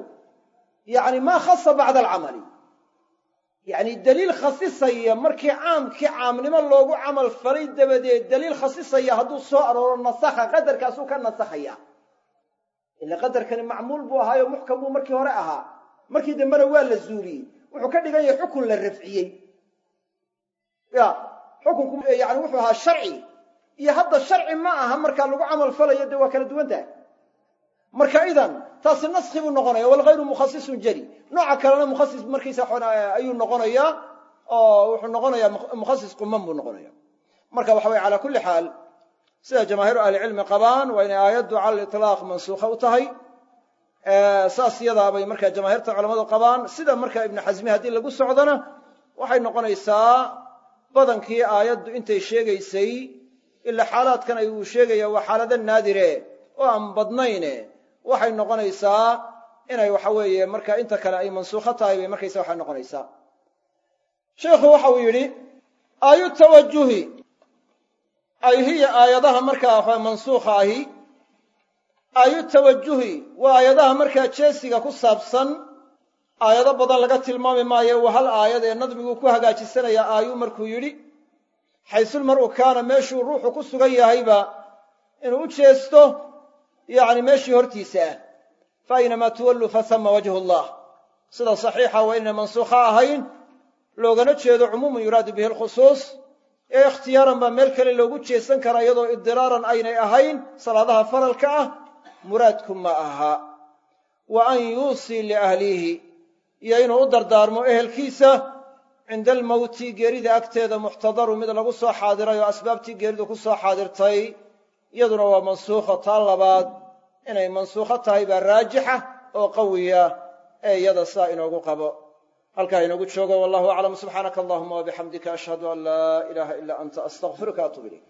yacni maa khasa bacda alcamali yacni daliil khasisaya markii caamkii caamnimo loogu camal falay dabadeed daliil khasisaya hadduu soo arooro nasakha qadarkaasuu ka nasakhaya ila qadarkani macmuul buu ahaayo muxkam buu markii hore ahaa. Markii dambena waa la zuuliyey wuxuu ka dhigan yahay xukun la rafciyey ya xukunku yani wuxuu ahaa sharci. Iyo hadda sharci ma aha markaa lagu camal falayo dee waa kala duwan tahay marka idan taasi naskhi buu noqonaya walghayru mukhasisun jari. Nooca kalena mukhasis markiisa ayuu noqonayaa oo wuxuu noqonayaa mukhasis quman buu noqonaya marka waxa weye calaa kulli xaal sida jamaahiiru ahlicilmi qabaan waa inay aayaddu cala litlaaq mansuukha u tahay. Saas yadaa bay markaa jamaahiirta qabaan. Sida markaa ibnu xasmi haddii lagu socdona waxay noqonaysaa badankii aayaddu intay sheegaysay ila xaalaadkan ay sheegaya waa xaalado naadire oo aan badnayne waxay noqonaysaa inay waxa weeye marka inta kale ay mansuukho tahay bay markaysa waxay noqonaysaa. Sheikhu waxa uu yidhi aayu tawajuhi ay hiya aayadaha markaa waxa mansuukha ahi aayu tawajuhi waa aayadaha markaa jeesiga ku saabsan aayado badan laga tilmaami maayo waa hal aayad ee nadmiguu ku hagaajisanaya? Aayuu markuu yidhi xaysul mar'u kaana meeshuu ruuxu ku sugan yahayba inuu u jeesto yacni meeshii hortiisa ah fa aynamaa tuwalluu fasama wajhu allah sida saxiixa waa inayna mansuukha ahayn loogana jeedo cumuumun yuraadu bihi alkhusuus ee ikhtiyaaran baa meel kale loogu jeesan karaa iyadoo idiraaran aynay ahayn salaadaha faralka ah muraadku ma aha. Wa an yuusii liahlihi iyo inuu u dardaarmo ehelkiisa cinda almowti geerida agteeda muxtadaru mid lagu soo xaadiray oo asbaabtii geeridu ku soo xaadirtay iyaduna waa mansuukho taa labaad. Inay mansuukho tahay baa raajixa oo qawiya ee iyada saa inoogu qabo. Halkaa inoogu joogo wallahu aclam. Subxaanaka allahuma wabixamdika ashhadu an laa ilaaha ilaa anta astaqfiruka atub ilayk